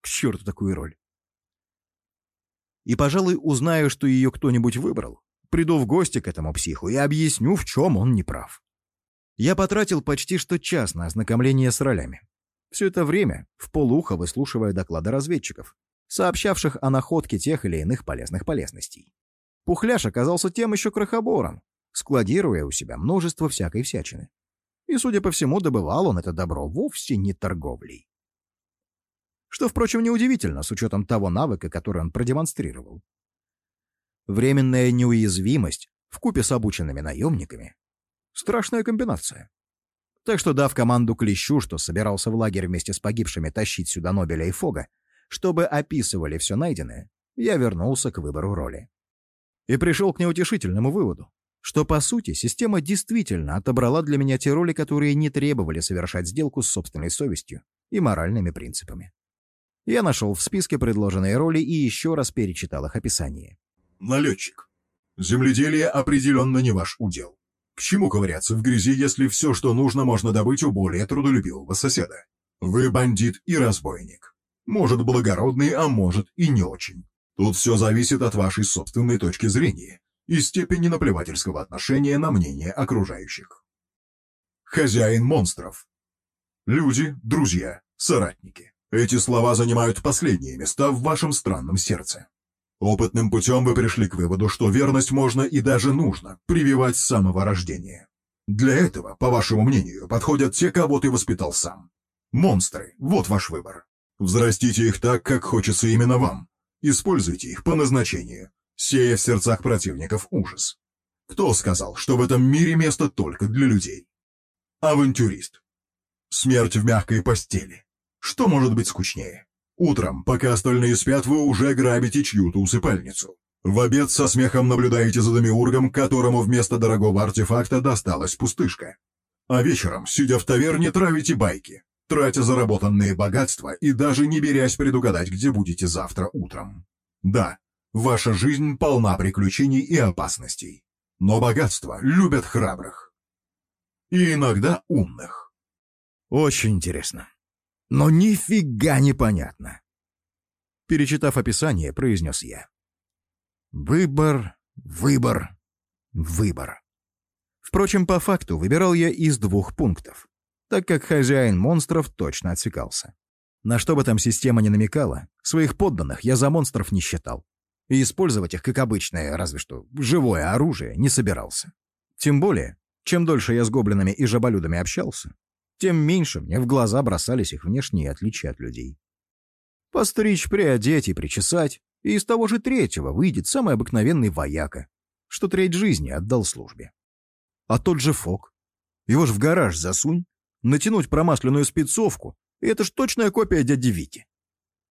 К черту такую роль. И, пожалуй, узнаю, что ее кто-нибудь выбрал. Приду в гости к этому психу и объясню, в чем он неправ. Я потратил почти что час на ознакомление с ролями. Все это время в полухо выслушивая доклады разведчиков, сообщавших о находке тех или иных полезных полезностей. Пухляш оказался тем еще крохобором, складируя у себя множество всякой всячины. И, судя по всему, добывал он это добро вовсе не торговлей. Что, впрочем, неудивительно, с учетом того навыка, который он продемонстрировал. Временная неуязвимость в купе с обученными наемниками — страшная комбинация. Так что, дав команду Клещу, что собирался в лагерь вместе с погибшими тащить сюда Нобеля и Фога, чтобы описывали все найденное, я вернулся к выбору роли. И пришел к неутешительному выводу, что, по сути, система действительно отобрала для меня те роли, которые не требовали совершать сделку с собственной совестью и моральными принципами. Я нашел в списке предложенные роли и еще раз перечитал их описание. Налетчик. Земледелие определенно не ваш удел. К чему ковыряться в грязи, если все, что нужно, можно добыть у более трудолюбивого соседа? Вы бандит и разбойник. Может, благородный, а может и не очень. Тут все зависит от вашей собственной точки зрения и степени наплевательского отношения на мнение окружающих. Хозяин монстров. Люди, друзья, соратники. Эти слова занимают последние места в вашем странном сердце. Опытным путем вы пришли к выводу, что верность можно и даже нужно прививать с самого рождения. Для этого, по вашему мнению, подходят те, кого ты воспитал сам. Монстры – вот ваш выбор. Взрастите их так, как хочется именно вам. Используйте их по назначению, сея в сердцах противников ужас. Кто сказал, что в этом мире место только для людей? Авантюрист. Смерть в мягкой постели. Что может быть скучнее? Утром, пока остальные спят, вы уже грабите чью-то усыпальницу. В обед со смехом наблюдаете за Демиургом, которому вместо дорогого артефакта досталась пустышка. А вечером, сидя в таверне, травите байки, тратя заработанные богатства и даже не берясь предугадать, где будете завтра утром. Да, ваша жизнь полна приключений и опасностей. Но богатство любят храбрых. И иногда умных. Очень интересно. Но нифига непонятно. Перечитав описание, произнес я. Выбор, выбор, выбор. Впрочем, по факту выбирал я из двух пунктов, так как хозяин монстров точно отсекался. На что бы там система не намекала, своих подданных я за монстров не считал. И использовать их как обычное, разве что живое оружие, не собирался. Тем более, чем дольше я с гоблинами и жаболюдами общался, тем меньше мне в глаза бросались их внешние отличия от людей. Постричь, приодеть и причесать, и из того же третьего выйдет самый обыкновенный вояка, что треть жизни отдал службе. А тот же Фок. Его ж в гараж засунь, натянуть промасленную спецовку, и это ж точная копия дяди Вити.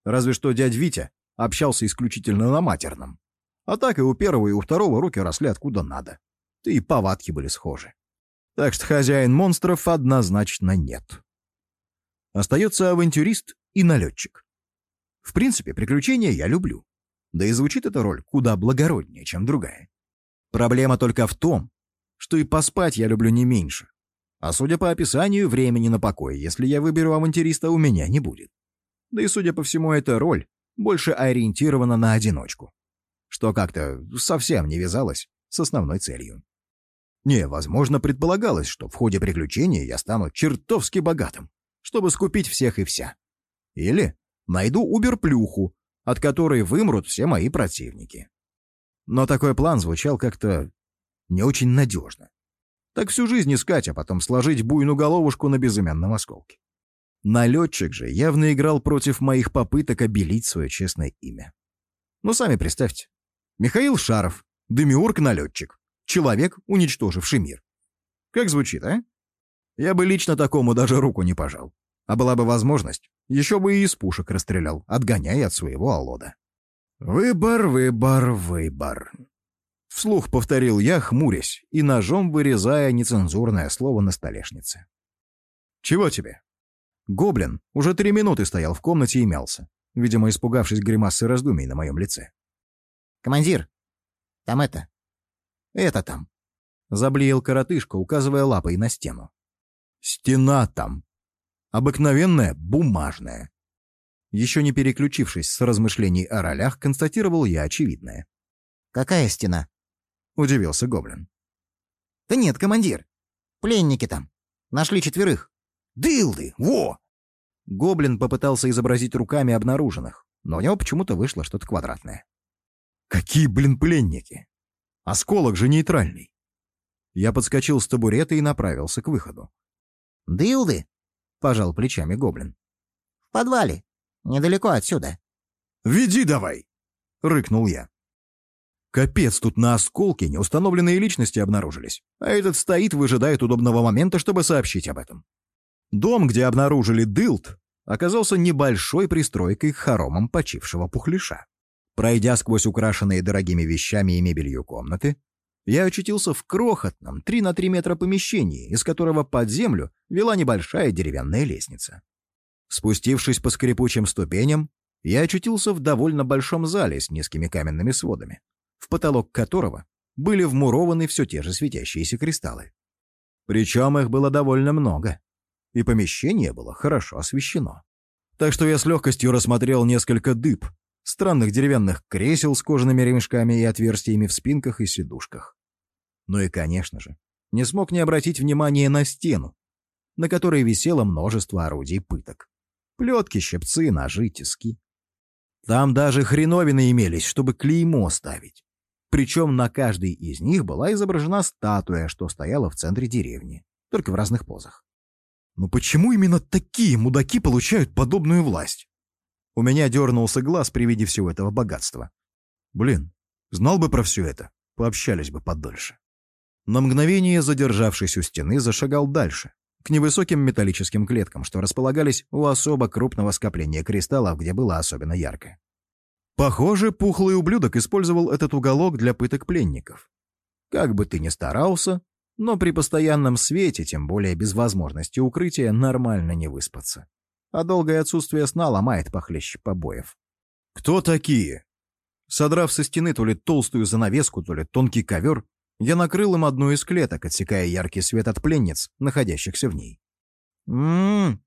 Разве что дядь Витя общался исключительно на матерном. А так и у первого, и у второго руки росли откуда надо. Да и повадки были схожи. Так что хозяин монстров однозначно нет. Остается авантюрист и налетчик. В принципе, приключения я люблю. Да и звучит эта роль куда благороднее, чем другая. Проблема только в том, что и поспать я люблю не меньше. А судя по описанию, времени на покой, если я выберу авантюриста, у меня не будет. Да и, судя по всему, эта роль больше ориентирована на одиночку, что как-то совсем не вязалось с основной целью. Не, возможно, предполагалось, что в ходе приключения я стану чертовски богатым, чтобы скупить всех и вся. Или найду убер-плюху, от которой вымрут все мои противники. Но такой план звучал как-то не очень надежно. Так всю жизнь искать, а потом сложить буйную головушку на безымянном осколке. Налетчик же явно играл против моих попыток обелить свое честное имя. Ну, сами представьте. Михаил Шаров, демиург-налетчик. Человек, уничтоживший мир. Как звучит, а? Я бы лично такому даже руку не пожал. А была бы возможность, еще бы и из пушек расстрелял, отгоняя от своего Алода. «Выбор, выбор, выбор», — вслух повторил я, хмурясь и ножом вырезая нецензурное слово на столешнице. «Чего тебе?» Гоблин уже три минуты стоял в комнате и мялся, видимо, испугавшись гримасы раздумий на моем лице. «Командир, там это, это там. Заблеял коротышка, указывая лапой на стену. Стена там. Обыкновенная, бумажная. Еще не переключившись с размышлений о ролях, констатировал я очевидное. «Какая стена?» — удивился Гоблин. «Да нет, командир. Пленники там. Нашли четверых. Дылды, во!» Гоблин попытался изобразить руками обнаруженных, но у него почему-то вышло что-то квадратное. «Какие, блин, пленники? Осколок же нейтральный. Я подскочил с табурета и направился к выходу. «Дылды?» — пожал плечами гоблин. «В подвале, недалеко отсюда». «Веди давай!» — рыкнул я. Капец, тут на осколке неустановленные личности обнаружились, а этот стоит, выжидает удобного момента, чтобы сообщить об этом. Дом, где обнаружили дылд, оказался небольшой пристройкой к хоромам почившего пухлиша. Пройдя сквозь украшенные дорогими вещами и мебелью комнаты, я очутился в крохотном 3 на 3 метра помещении, из которого под землю вела небольшая деревянная лестница. Спустившись по скрипучим ступеням, я очутился в довольно большом зале с низкими каменными сводами, в потолок которого были вмурованы все те же светящиеся кристаллы. Причем их было довольно много, и помещение было хорошо освещено. Так что я с легкостью рассмотрел несколько дыб, странных деревянных кресел с кожаными ремешками и отверстиями в спинках и сидушках. Ну и, конечно же, не смог не обратить внимания на стену, на которой висело множество орудий пыток. Плетки, щипцы, ножи, тиски. Там даже хреновины имелись, чтобы клеймо ставить. Причем на каждой из них была изображена статуя, что стояла в центре деревни, только в разных позах. Но почему именно такие мудаки получают подобную власть? У меня дернулся глаз при виде всего этого богатства. Блин, знал бы про все это, пообщались бы подольше. На мгновение, задержавшись у стены, зашагал дальше, к невысоким металлическим клеткам, что располагались у особо крупного скопления кристаллов, где было особенно ярко. Похоже, пухлый ублюдок использовал этот уголок для пыток пленников. Как бы ты ни старался, но при постоянном свете, тем более без возможности укрытия, нормально не выспаться. А долгое отсутствие сна ломает похлеще побоев. «Кто такие?» Содрав со стены то ли толстую занавеску, то ли тонкий ковер, я накрыл им одну из клеток, отсекая яркий свет от пленниц, находящихся в ней. «М-м-м!»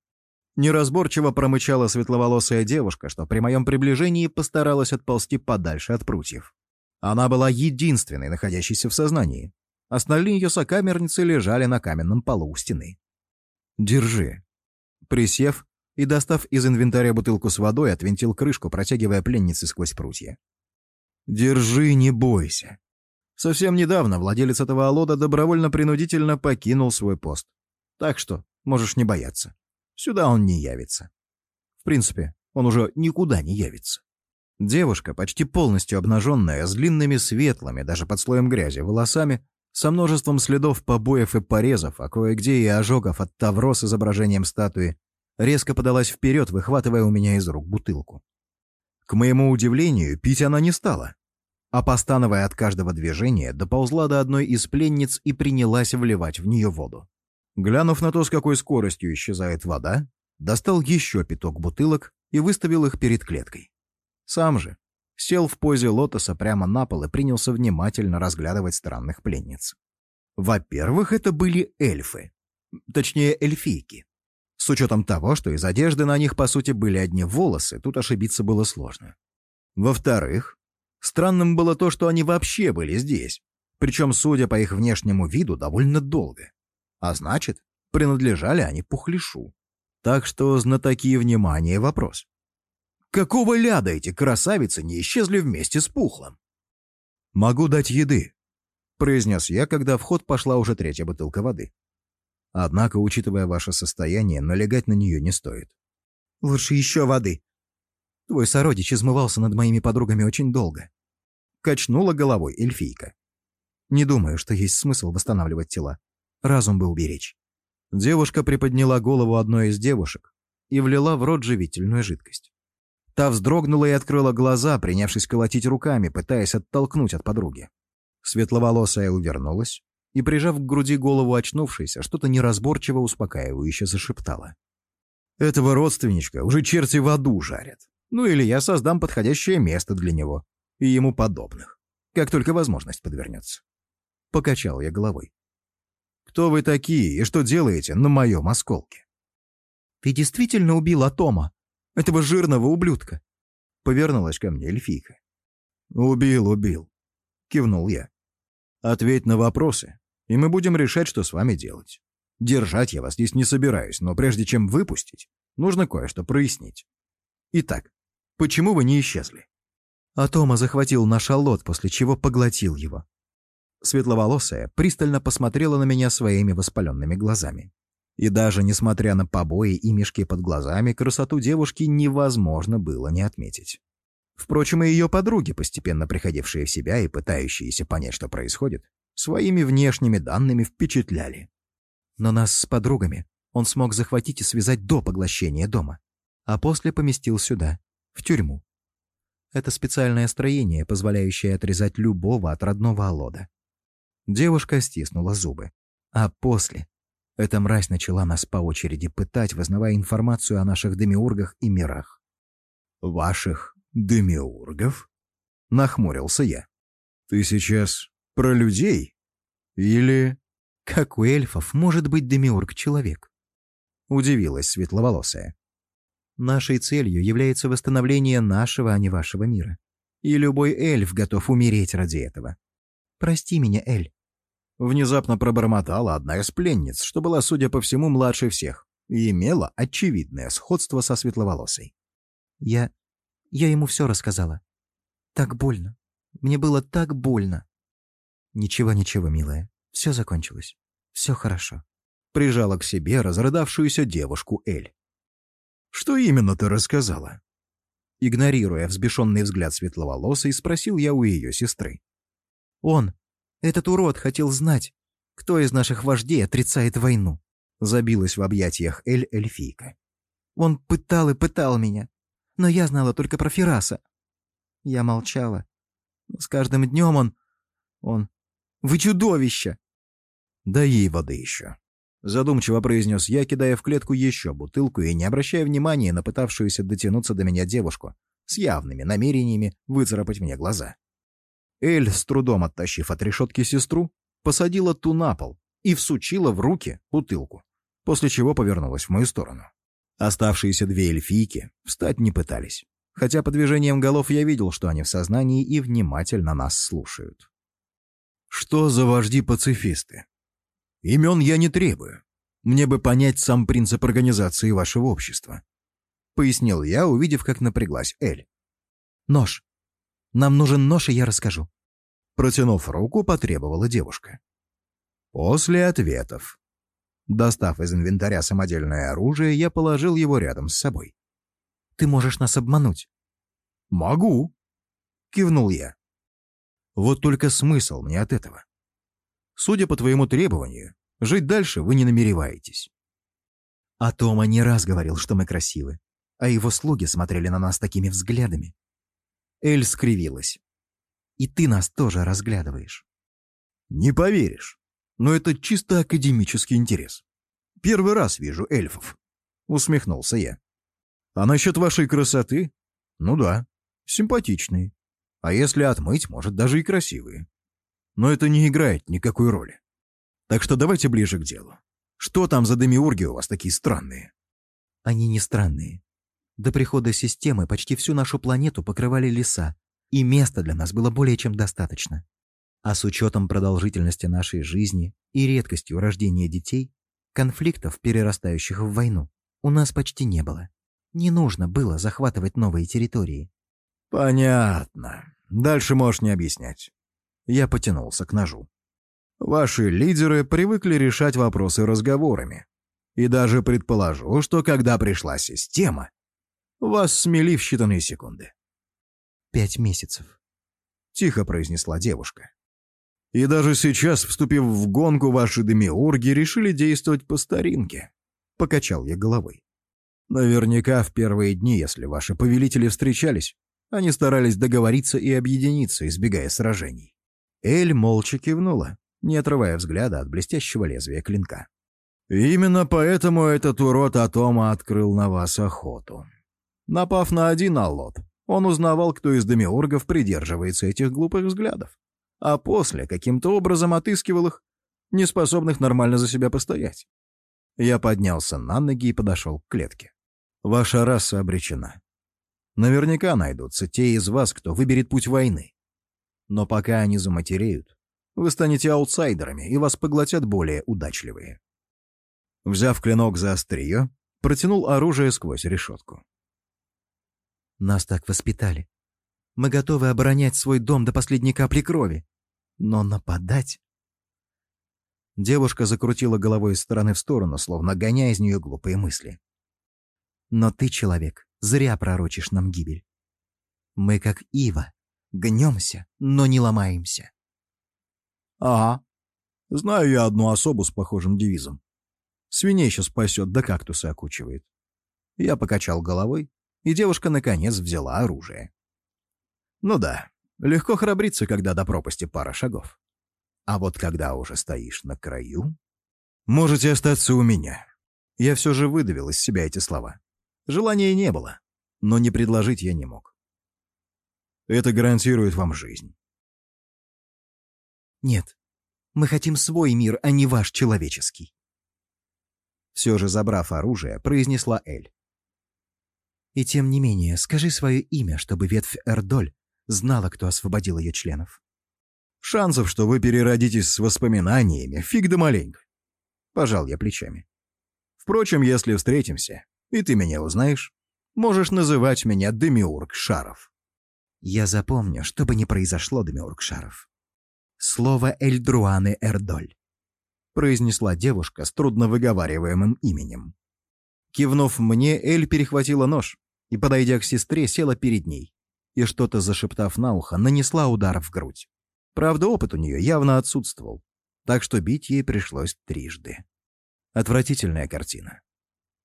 Неразборчиво промычала светловолосая девушка, что при моем приближении постаралась отползти подальше от прутьев. Она была единственной, находящейся в сознании. Остальные ее сокамерницы лежали на каменном полу у стены. «Держи». Присев и, достав из инвентаря бутылку с водой, отвинтил крышку, протягивая пленницы сквозь прутья. «Держи, не бойся. Совсем недавно владелец этого алода добровольно-принудительно покинул свой пост. Так что можешь не бояться. Сюда он не явится. В принципе, он уже никуда не явится. Девушка, почти полностью обнаженная, с длинными светлыми, даже под слоем грязи, волосами, со множеством следов побоев и порезов, а кое-где и ожогов от тавро с изображением статуи, резко подалась вперед, выхватывая у меня из рук бутылку. К моему удивлению, пить она не стала а постановая от каждого движения, доползла до одной из пленниц и принялась вливать в нее воду. Глянув на то, с какой скоростью исчезает вода, достал еще пяток бутылок и выставил их перед клеткой. Сам же сел в позе лотоса прямо на пол и принялся внимательно разглядывать странных пленниц. Во-первых, это были эльфы, точнее эльфийки. С учетом того, что из одежды на них, по сути, были одни волосы, тут ошибиться было сложно. Во-вторых, Странным было то, что они вообще были здесь, причем, судя по их внешнему виду, довольно долго. А значит, принадлежали они Пухлишу. Так что знатоки внимания вопрос. Какого ляда эти красавицы не исчезли вместе с Пухлом? «Могу дать еды», — произнес я, когда в ход пошла уже третья бутылка воды. Однако, учитывая ваше состояние, налегать на нее не стоит. «Лучше еще воды», Твой сородич измывался над моими подругами очень долго. Качнула головой эльфийка. Не думаю, что есть смысл восстанавливать тела. Разум бы уберечь. Девушка приподняла голову одной из девушек и влила в рот живительную жидкость. Та вздрогнула и открыла глаза, принявшись колотить руками, пытаясь оттолкнуть от подруги. Светловолосая увернулась и, прижав к груди голову очнувшейся, что-то неразборчиво успокаивающе зашептала. «Этого родственничка уже черти в аду жарят. Ну или я создам подходящее место для него и ему подобных, как только возможность подвернется. Покачал я головой. «Кто вы такие и что делаете на моем осколке?» «Ты действительно убил Атома, этого жирного ублюдка?» Повернулась ко мне эльфийка. «Убил, убил», — кивнул я. «Ответь на вопросы, и мы будем решать, что с вами делать. Держать я вас здесь не собираюсь, но прежде чем выпустить, нужно кое-что прояснить. Итак, Почему вы не исчезли?» Атома захватил наш аллот, после чего поглотил его. Светловолосая пристально посмотрела на меня своими воспаленными глазами. И даже несмотря на побои и мешки под глазами, красоту девушки невозможно было не отметить. Впрочем, и ее подруги, постепенно приходившие в себя и пытающиеся понять, что происходит, своими внешними данными впечатляли. Но нас с подругами он смог захватить и связать до поглощения дома, а после поместил сюда, в тюрьму. Это специальное строение, позволяющее отрезать любого от родного Алода. Девушка стиснула зубы. А после эта мразь начала нас по очереди пытать, вызнавая информацию о наших демиургах и мирах. «Ваших демиургов?» — нахмурился я. «Ты сейчас про людей? Или...» «Как у эльфов может быть демиург-человек?» — удивилась светловолосая. «Нашей целью является восстановление нашего, а не вашего мира. И любой эльф готов умереть ради этого. Прости меня, Эль». Внезапно пробормотала одна из пленниц, что была, судя по всему, младше всех, и имела очевидное сходство со светловолосой. «Я... я ему все рассказала. Так больно. Мне было так больно». «Ничего, ничего, милая. Все закончилось. Все хорошо». Прижала к себе разрыдавшуюся девушку Эль. «Что именно ты рассказала?» Игнорируя взбешенный взгляд светловолосой, спросил я у ее сестры. «Он, этот урод, хотел знать, кто из наших вождей отрицает войну», забилась в объятиях Эль эльфийка. «Он пытал и пытал меня, но я знала только про Фераса. Я молчала. С каждым днем он... Он... Вы чудовище!» «Да ей воды еще», — задумчиво произнес я, кидая в клетку еще бутылку и не обращая внимания на пытавшуюся дотянуться до меня девушку с явными намерениями выцарапать мне глаза. Эль, с трудом оттащив от решетки сестру, посадила ту на пол и всучила в руки бутылку, после чего повернулась в мою сторону. Оставшиеся две эльфийки встать не пытались, хотя по движениям голов я видел, что они в сознании и внимательно нас слушают. Что за вожди-пацифисты? Имен я не требую. Мне бы понять сам принцип организации вашего общества. Пояснил я, увидев, как напряглась Эль. Нож. Нам нужен нож, и я расскажу. Протянув руку, потребовала девушка. После ответов. Достав из инвентаря самодельное оружие, я положил его рядом с собой. «Ты можешь нас обмануть». «Могу», — кивнул я. «Вот только смысл мне от этого. Судя по твоему требованию, жить дальше вы не намереваетесь». А Тома не раз говорил, что мы красивы, а его слуги смотрели на нас такими взглядами. Эль скривилась. И ты нас тоже разглядываешь. Не поверишь, но это чисто академический интерес. Первый раз вижу эльфов. Усмехнулся я. А насчет вашей красоты? Ну да, симпатичные. А если отмыть, может, даже и красивые. Но это не играет никакой роли. Так что давайте ближе к делу. Что там за демиурги у вас такие странные? Они не странные. До прихода системы почти всю нашу планету покрывали леса, и места для нас было более чем достаточно. А с учетом продолжительности нашей жизни и редкостью рождения детей, конфликтов, перерастающих в войну, у нас почти не было. Не нужно было захватывать новые территории. Понятно. Дальше можешь не объяснять. Я потянулся к ножу. Ваши лидеры привыкли решать вопросы разговорами. И даже предположу, что когда пришла система, вас смели в считанные секунды пять месяцев», — тихо произнесла девушка. «И даже сейчас, вступив в гонку, ваши демиурги решили действовать по старинке», — покачал я головой. «Наверняка в первые дни, если ваши повелители встречались, они старались договориться и объединиться, избегая сражений». Эль молча кивнула, не отрывая взгляда от блестящего лезвия клинка. «Именно поэтому этот урод Атома открыл на вас охоту. Напав на один аллот, он узнавал, кто из демиургов придерживается этих глупых взглядов, а после каким-то образом отыскивал их, неспособных нормально за себя постоять. Я поднялся на ноги и подошел к клетке. Ваша раса обречена. Наверняка найдутся те из вас, кто выберет путь войны. Но пока они заматереют, вы станете аутсайдерами, и вас поглотят более удачливые. Взяв клинок за острие, протянул оружие сквозь решетку. Нас так воспитали. Мы готовы оборонять свой дом до последней капли крови. Но нападать... Девушка закрутила головой из стороны в сторону, словно гоняя из нее глупые мысли. «Но ты, человек, зря пророчишь нам гибель. Мы, как ива, гнемся, но не ломаемся». «Ага. Знаю я одну особу с похожим девизом. Свиней сейчас спасет, да кактусы окучивает». Я покачал головой, и девушка, наконец, взяла оружие. Ну да, легко храбриться, когда до пропасти пара шагов. А вот когда уже стоишь на краю... Можете остаться у меня. Я все же выдавил из себя эти слова. Желания не было, но не предложить я не мог. Это гарантирует вам жизнь. Нет, мы хотим свой мир, а не ваш человеческий. Все же, забрав оружие, произнесла Эль. И тем не менее, скажи свое имя, чтобы ветвь Эрдоль знала, кто освободил ее членов. Шансов, что вы переродитесь с воспоминаниями, фиг да маленько. Пожал я плечами. Впрочем, если встретимся, и ты меня узнаешь, можешь называть меня Демиург Шаров. Я запомню, что бы ни произошло, Демиург Шаров. Слово Эльдруаны Эрдоль. Произнесла девушка с трудно выговариваемым именем. Кивнув мне, Эль перехватила нож и, подойдя к сестре, села перед ней и, что-то зашептав на ухо, нанесла удар в грудь. Правда, опыт у нее явно отсутствовал, так что бить ей пришлось трижды. Отвратительная картина.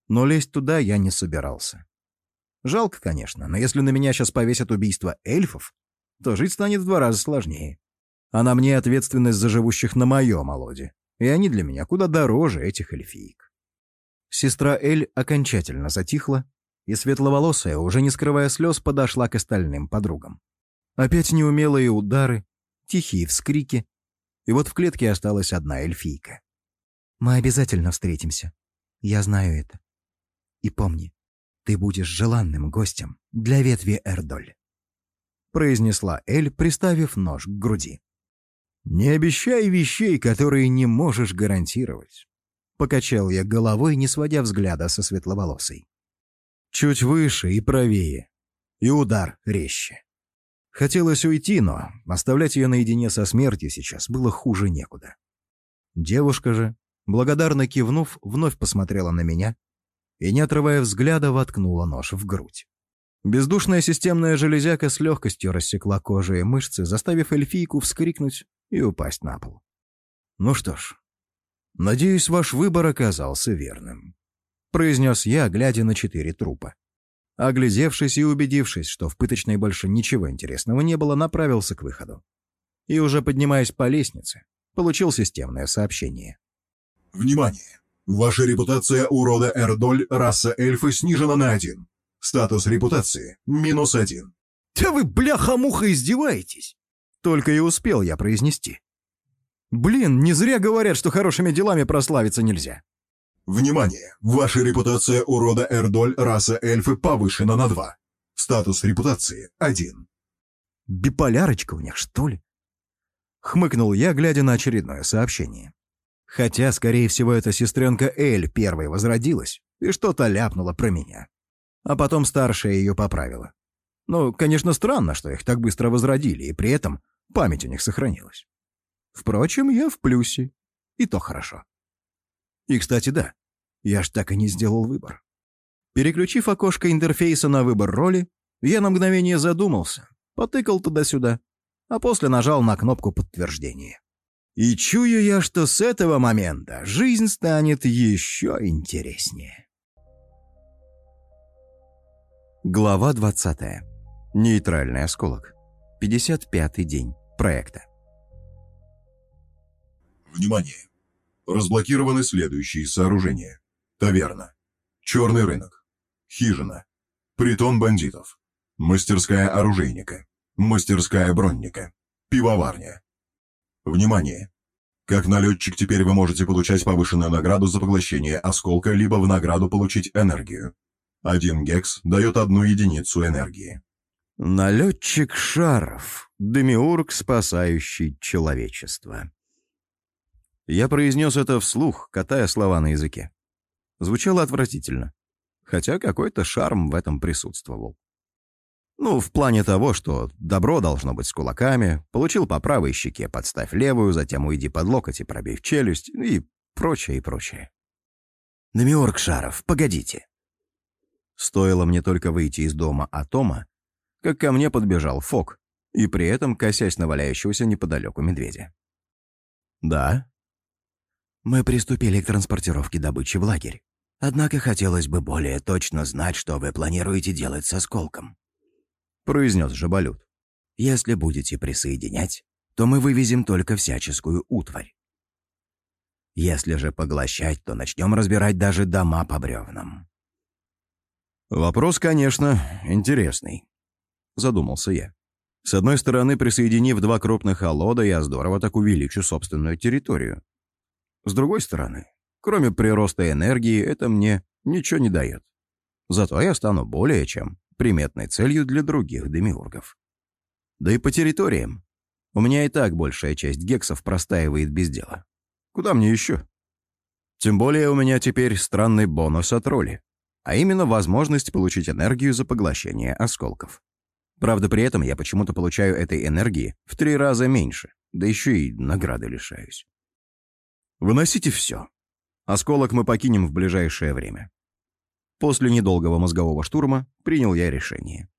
Но лезть туда я не собирался. Жалко, конечно, но если на меня сейчас повесят убийство эльфов, то жить станет в два раза сложнее. А на мне ответственность за живущих на моем Алоде, и они для меня куда дороже этих эльфиек. Сестра Эль окончательно затихла, и светловолосая, уже не скрывая слез, подошла к остальным подругам. Опять неумелые удары, тихие вскрики, и вот в клетке осталась одна эльфийка. «Мы обязательно встретимся. Я знаю это. И помни, ты будешь желанным гостем для ветви Эрдоль», произнесла Эль, приставив нож к груди. «Не обещай вещей, которые не можешь гарантировать», покачал я головой, не сводя взгляда со светловолосой. Чуть выше и правее, и удар резче. Хотелось уйти, но оставлять ее наедине со смертью сейчас было хуже некуда. Девушка же, благодарно кивнув, вновь посмотрела на меня и, не отрывая взгляда, воткнула нож в грудь. Бездушная системная железяка с легкостью рассекла кожу и мышцы, заставив эльфийку вскрикнуть и упасть на пол. «Ну что ж, надеюсь, ваш выбор оказался верным», — произнес я, глядя на четыре трупа. Оглядевшись и убедившись, что в пыточной больше ничего интересного не было, направился к выходу. И уже поднимаясь по лестнице, получил системное сообщение. Внимание! Ваша репутация урода Эрдоль, раса эльфы, снижена на один. Статус репутации – минус один. «Да вы, бляха-муха, издеваетесь!» Только и успел я произнести. «Блин, не зря говорят, что хорошими делами прославиться нельзя. Внимание! Ваша репутация урода Эрдоль раса эльфы повышена на 2. Статус репутации – 1. Биполярочка у них, что ли? Хмыкнул я, глядя на очередное сообщение. Хотя, скорее всего, эта сестренка Эль первой возродилась и что-то ляпнула про меня. А потом старшая ее поправила. Ну, конечно, странно, что их так быстро возродили, и при этом память у них сохранилась. Впрочем, я в плюсе, и то хорошо. И, кстати, да, я ж так и не сделал выбор. Переключив окошко интерфейса на выбор роли, я на мгновение задумался, потыкал туда-сюда, а после нажал на кнопку подтверждения. И чую я, что с этого момента жизнь станет еще интереснее. Глава 20. Нейтральный осколок. 55-й день проекта. Внимание! Разблокированы следующие сооружения. Таверна. Черный рынок. Хижина. Притон бандитов. Мастерская оружейника. Мастерская бронника. Пивоварня. Внимание! Как налетчик теперь вы можете получать повышенную награду за поглощение осколка, либо в награду получить энергию. Один гекс дает одну единицу энергии. Налетчик шаров. Демиург, спасающий человечество. Я произнес это вслух, катая слова на языке. Звучало отвратительно, хотя какой-то шарм в этом присутствовал. Ну, в плане того, что добро должно быть с кулаками, получил по правой щеке, подставь левую, затем уйди под локоть и пробей в челюсть, и прочее, и прочее. Демиург Шаров, погодите. Стоило мне только выйти из дома Атома, как ко мне подбежал Фок, и при этом косясь на валяющегося неподалеку медведя. «Да?» «Мы приступили к транспортировке добычи в лагерь. Однако хотелось бы более точно знать, что вы планируете делать с осколком», — произнес Жабалют. «Если будете присоединять, то мы вывезем только всяческую утварь. Если же поглощать, то начнем разбирать даже дома по бревнам». «Вопрос, конечно, интересный», — задумался я. «С одной стороны, присоединив два крупных алода, я здорово так увеличу собственную территорию. С другой стороны, кроме прироста энергии, это мне ничего не дает. Зато я стану более чем приметной целью для других демиургов. Да и по территориям. У меня и так большая часть гексов простаивает без дела. Куда мне еще? Тем более у меня теперь странный бонус от роли, а именно возможность получить энергию за поглощение осколков. Правда, при этом я почему-то получаю этой энергии в три раза меньше, да еще и награды лишаюсь. Выносите все. Осколок мы покинем в ближайшее время. После недолгого мозгового штурма принял я решение.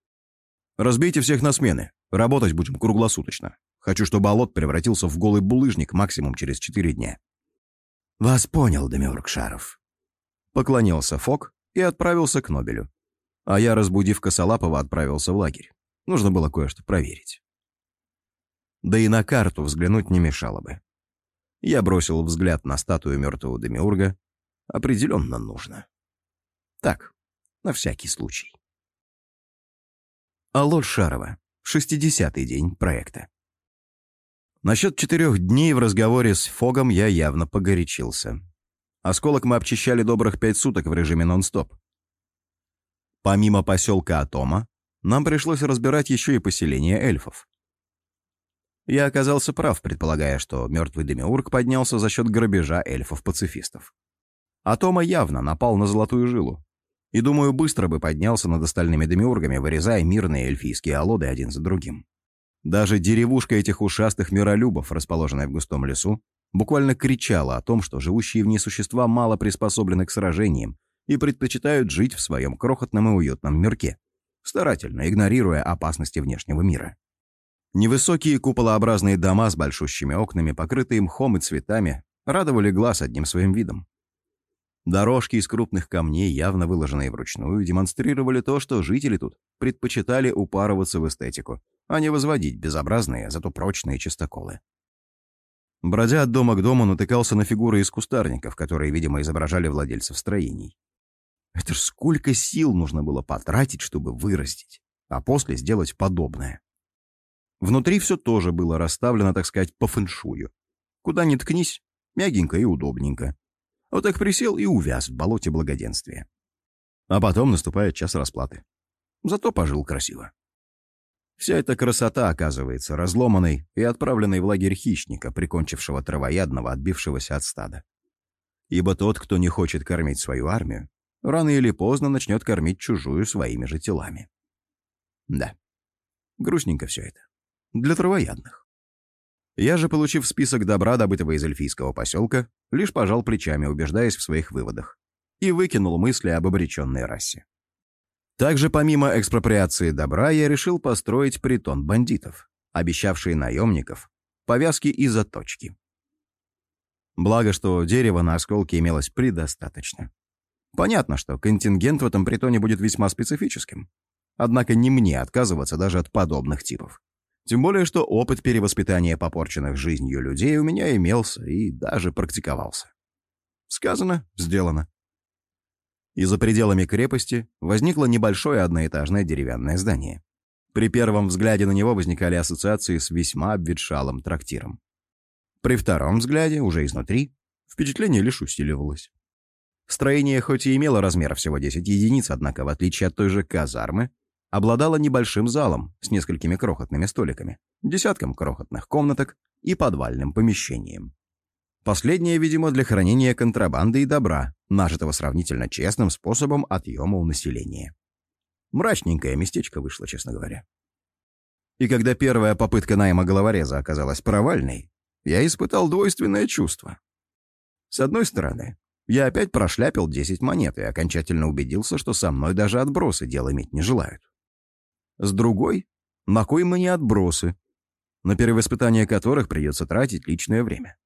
Разбейте всех на смены. Работать будем круглосуточно. Хочу, чтобы Алот превратился в голый булыжник максимум через четыре дня. Вас понял, Демиург Шаров. Поклонился Фок и отправился к Нобелю. А я, разбудив Косолапова, отправился в лагерь. Нужно было кое-что проверить. Да и на карту взглянуть не мешало бы. Я бросил взгляд на статую мертвого Демиурга. Определенно нужно. Так, на всякий случай. Алло Шарова. Шестидесятый день проекта. Насчет четырех дней в разговоре с Фогом я явно погорячился. Осколок мы обчищали добрых пять суток в режиме нон-стоп. Помимо поселка Атома, нам пришлось разбирать еще и поселение эльфов. Я оказался прав, предполагая, что мертвый Демиург поднялся за счет грабежа эльфов-пацифистов. Атома явно напал на золотую жилу. И, думаю, быстро бы поднялся над остальными демиургами, вырезая мирные эльфийские алоды один за другим. Даже деревушка этих ушастых миролюбов, расположенная в густом лесу, буквально кричала о том, что живущие в ней существа мало приспособлены к сражениям и предпочитают жить в своем крохотном и уютном мирке, старательно игнорируя опасности внешнего мира. Невысокие куполообразные дома с большущими окнами, покрытые мхом и цветами, радовали глаз одним своим видом. Дорожки из крупных камней, явно выложенные вручную, демонстрировали то, что жители тут предпочитали упарываться в эстетику, а не возводить безобразные, зато прочные чистоколы. Бродя от дома к дому, натыкался на фигуры из кустарников, которые, видимо, изображали владельцев строений. Это ж сколько сил нужно было потратить, чтобы вырастить, а после сделать подобное. Внутри все тоже было расставлено, так сказать, по фэншую. Куда ни ткнись, мягенько и удобненько. Вот так присел и увяз в болоте благоденствия. А потом наступает час расплаты. Зато пожил красиво. Вся эта красота оказывается разломанной и отправленной в лагерь хищника, прикончившего травоядного, отбившегося от стада. Ибо тот, кто не хочет кормить свою армию, рано или поздно начнет кормить чужую своими же телами. Да, грустненько все это для травоядных. Я же, получив список добра, добытого из эльфийского поселка, лишь пожал плечами, убеждаясь в своих выводах, и выкинул мысли об обреченной расе. Также, помимо экспроприации добра, я решил построить притон бандитов, обещавший наемников повязки и заточки. Благо, что дерева на осколке имелось предостаточно. Понятно, что контингент в этом притоне будет весьма специфическим. Однако не мне отказываться даже от подобных типов. Тем более, что опыт перевоспитания попорченных жизнью людей у меня имелся и даже практиковался. Сказано, сделано. И за пределами крепости возникло небольшое одноэтажное деревянное здание. При первом взгляде на него возникали ассоциации с весьма обветшалым трактиром. При втором взгляде, уже изнутри, впечатление лишь усиливалось. Строение хоть и имело размер всего 10 единиц, однако, в отличие от той же казармы, обладала небольшим залом с несколькими крохотными столиками, десятком крохотных комнаток и подвальным помещением. Последнее, видимо, для хранения контрабанды и добра, нажитого сравнительно честным способом отъема у населения. Мрачненькое местечко вышло, честно говоря. И когда первая попытка найма головореза оказалась провальной, я испытал двойственное чувство. С одной стороны, я опять прошляпил 10 монет и окончательно убедился, что со мной даже отбросы дел иметь не желают. С другой, на кой мне отбросы, на перевоспитание которых придется тратить личное время.